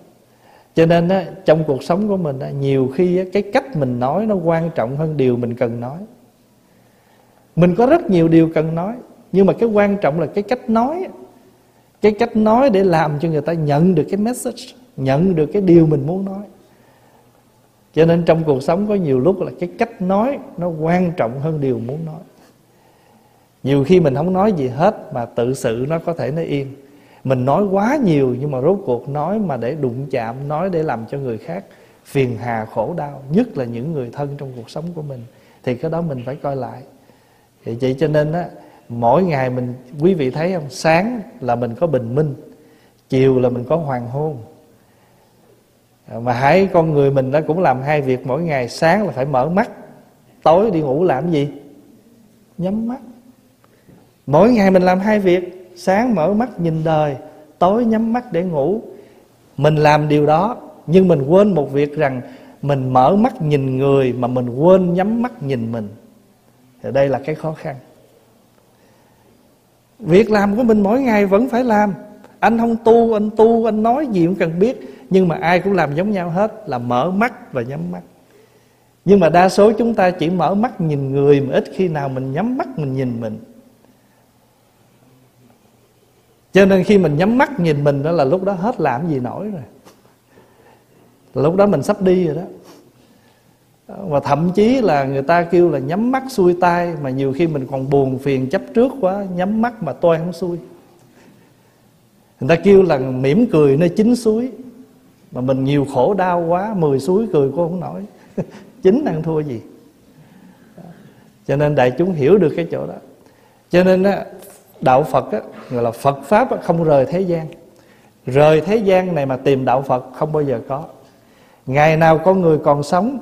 cho nên á, trong cuộc sống của mình á, nhiều khi á, cái cách mình nói nó quan trọng hơn điều mình cần nói. Mình có rất nhiều điều cần nói nhưng mà cái quan trọng là cái cách nói cái cách nói để làm cho người ta nhận được cái message nhận được cái điều mình muốn nói. Cho nên trong cuộc sống có nhiều lúc là cái cách nói nó quan trọng hơn điều muốn nói. Nhiều khi mình không nói gì hết mà tự sự nó có thể nó yên mình nói quá nhiều nhưng mà rốt cuộc nói mà để đụng chạm, nói để làm cho người khác phiền hà, khổ đau, nhất là những người thân trong cuộc sống của mình, thì cái đó mình phải coi lại. Thì vậy cho nên á, mỗi ngày mình, quý vị thấy không? Sáng là mình có bình minh, chiều là mình có hoàng hôn. À, mà hãy con người mình nó cũng làm hai việc mỗi ngày, sáng là phải mở mắt, tối đi ngủ làm gì? Nhắm mắt. Mỗi ngày mình làm hai việc sáng mở mắt nhìn đời, tối nhắm mắt để ngủ. Mình làm điều đó, nhưng mình quên một việc rằng mình mở mắt nhìn người mà mình quên nhắm mắt nhìn mình. Thì đây là cái khó khăn. Việc làm của mình mỗi ngày vẫn phải làm. Anh không tu, anh tu, anh nói gì cũng cần biết, nhưng mà ai cũng làm giống nhau hết, là mở mắt và nhắm mắt. Nhưng mà đa số chúng ta chỉ mở mắt nhìn người mà ít khi nào mình nhắm mắt, mình nhìn mình cho nên khi mình nhắm mắt nhìn mình đó là lúc đó hết làm gì nổi rồi. Lúc đó mình sắp đi rồi đó. Và thậm chí là người ta kêu là nhắm mắt xuôi tay mà nhiều khi mình còn buồn phiền chấp trước quá nhắm mắt mà tôi không xuôi. Người ta kêu là mỉm cười nơi chính suối mà mình nhiều khổ đau quá mười suối cười cô không nổi. Chính ăn thua gì? Cho nên đại chúng hiểu được cái chỗ đó. Cho nên á, đạo phật á, gọi là phật pháp á, không rời thế gian. Rời thế gian này mà tìm đạo phật không bao giờ có. Ngày nào con người còn sống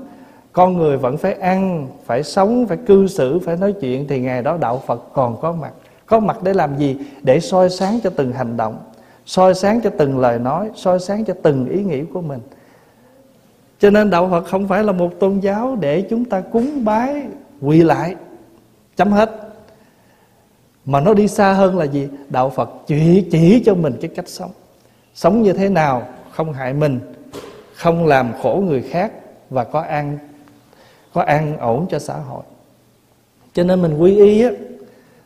con người vẫn phải ăn phải sống phải cư xử phải nói chuyện thì ngày đó đạo phật còn có mặt. Có mặt để làm gì? Để soi sáng cho từng hành động soi sáng cho từng lời nói soi sáng cho từng ý nghĩ của mình. Cho nên đạo phật không phải là một tôn giáo để chúng ta cúng bái quỳ lại chấm hết mà nó đi xa hơn là gì? Đạo phật chỉ chỉ cho mình cái cách sống. Sống như thế nào không hại mình, không làm khổ người khác và có an có an ổn cho xã hội. Cho nên mình quy y á,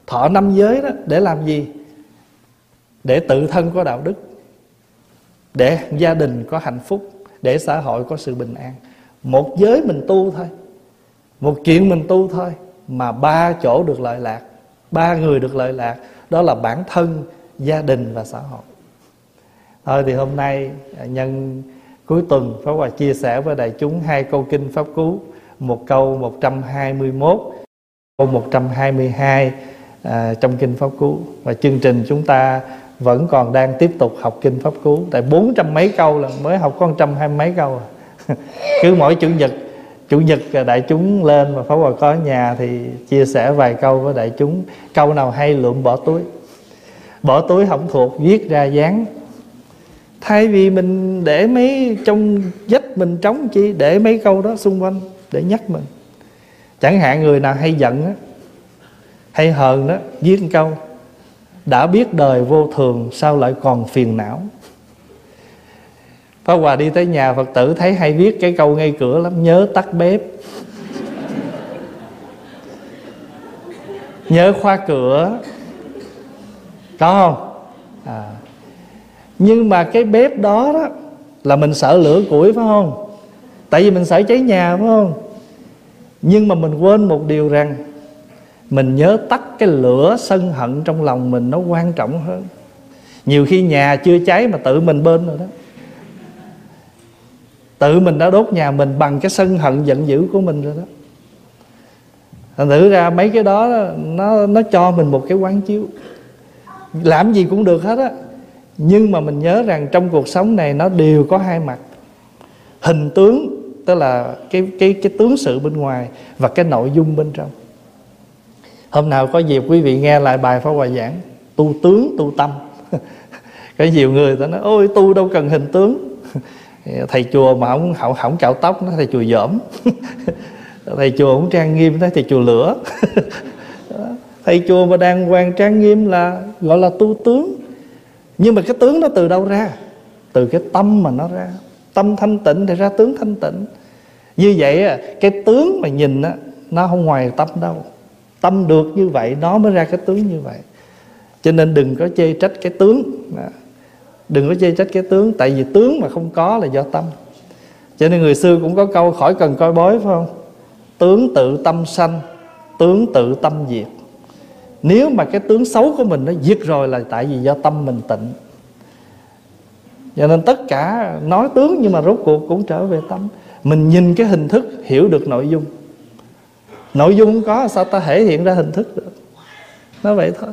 thọ năm giới đó, để làm gì? Để tự thân có đạo đức, để gia đình có hạnh phúc, để xã hội có sự bình an. Một giới mình tu thôi, một chuyện mình tu thôi, mà ba chỗ được lợi lạc ba người được lợi lạc đó là bản thân gia đình và xã hội. Thôi thì hôm nay à, nhân cuối tuần Pháp Hòa chia sẻ với đại chúng hai câu kinh Pháp Cú. Một câu 121 câu 122 à, trong kinh Pháp Cú. Và chương trình chúng ta vẫn còn đang tiếp tục học kinh Pháp Cú. Tại bốn trăm mấy câu là mới học có trăm hai mấy câu à. cứ mỗi chủ nhật chủ nhật à, đại chúng lên mà Pháp Hòa có nhà thì chia sẻ vài câu với đại chúng. Câu nào hay lượm bỏ túi. Bỏ túi không thuộc, viết ra dán. Thay vì mình để mấy trong vách mình trống chi, để mấy câu đó xung quanh để nhắc mình. Chẳng hạn người nào hay giận á, hay hờn đó viết một câu, đã biết đời vô thường, sao lại còn phiền não? Pháp Hòa đi tới nhà Phật tử thấy hay viết cái câu ngay cửa lắm, Nhớ tắt bếp Nhớ khóa cửa Có không? À. Nhưng mà cái bếp đó đó Là mình sợ lửa củi phải không? tại vì mình sợ cháy nhà phải không nhưng mà mình quên một điều rằng mình nhớ tắt cái lửa sân hận trong lòng mình nó quan trọng hơn nhiều khi nhà chưa cháy mà tự mình bên rồi đó tự mình đã đốt nhà mình bằng cái sân hận giận dữ của mình rồi đó. Thành thử ra mấy cái đó, nó nó cho mình một cái quán chiếu. Làm gì cũng được hết á. Nhưng mà mình nhớ rằng trong cuộc sống này nó đều có hai mặt. Hình tướng, tức là cái cái cái tướng sự bên ngoài và cái nội dung bên trong. Hôm nào có dịp quý vị nghe lại bài pháp hòa giảng, tu tướng, tu tâm. Có nhiều người ta nói, ôi, tu đâu cần hình tướng thầy chùa mà không không, không cạo tóc nó thầy chùa dởm thầy chùa không trang nghiêm đó thầy chùa lửa. Thầy chùa mà đàng hoàng trang nghiêm là gọi là tu tướng. Nhưng mà cái tướng nó từ đâu ra? Từ cái tâm mà nó ra. Tâm thanh tịnh thì ra tướng thanh tịnh. Như vậy cái tướng mà nhìn á nó không ngoài tâm đâu. Tâm được như vậy nó mới ra cái tướng như vậy. Cho nên đừng có chê trách cái tướng đừng có chê trách cái tướng, tại vì tướng mà không có là do tâm. Cho nên người xưa cũng có câu khỏi cần coi bói, phải không? Tướng tự tâm sanh, tướng tự tâm diệt. Nếu mà cái tướng xấu của mình nó diệt rồi là tại vì do tâm mình tịnh. Cho nên tất cả nói tướng nhưng mà rốt cuộc cũng trở về tâm. Mình nhìn cái hình thức, hiểu được nội dung. Nội dung có, sao ta thể hiện ra hình thức được? Nó vậy thôi.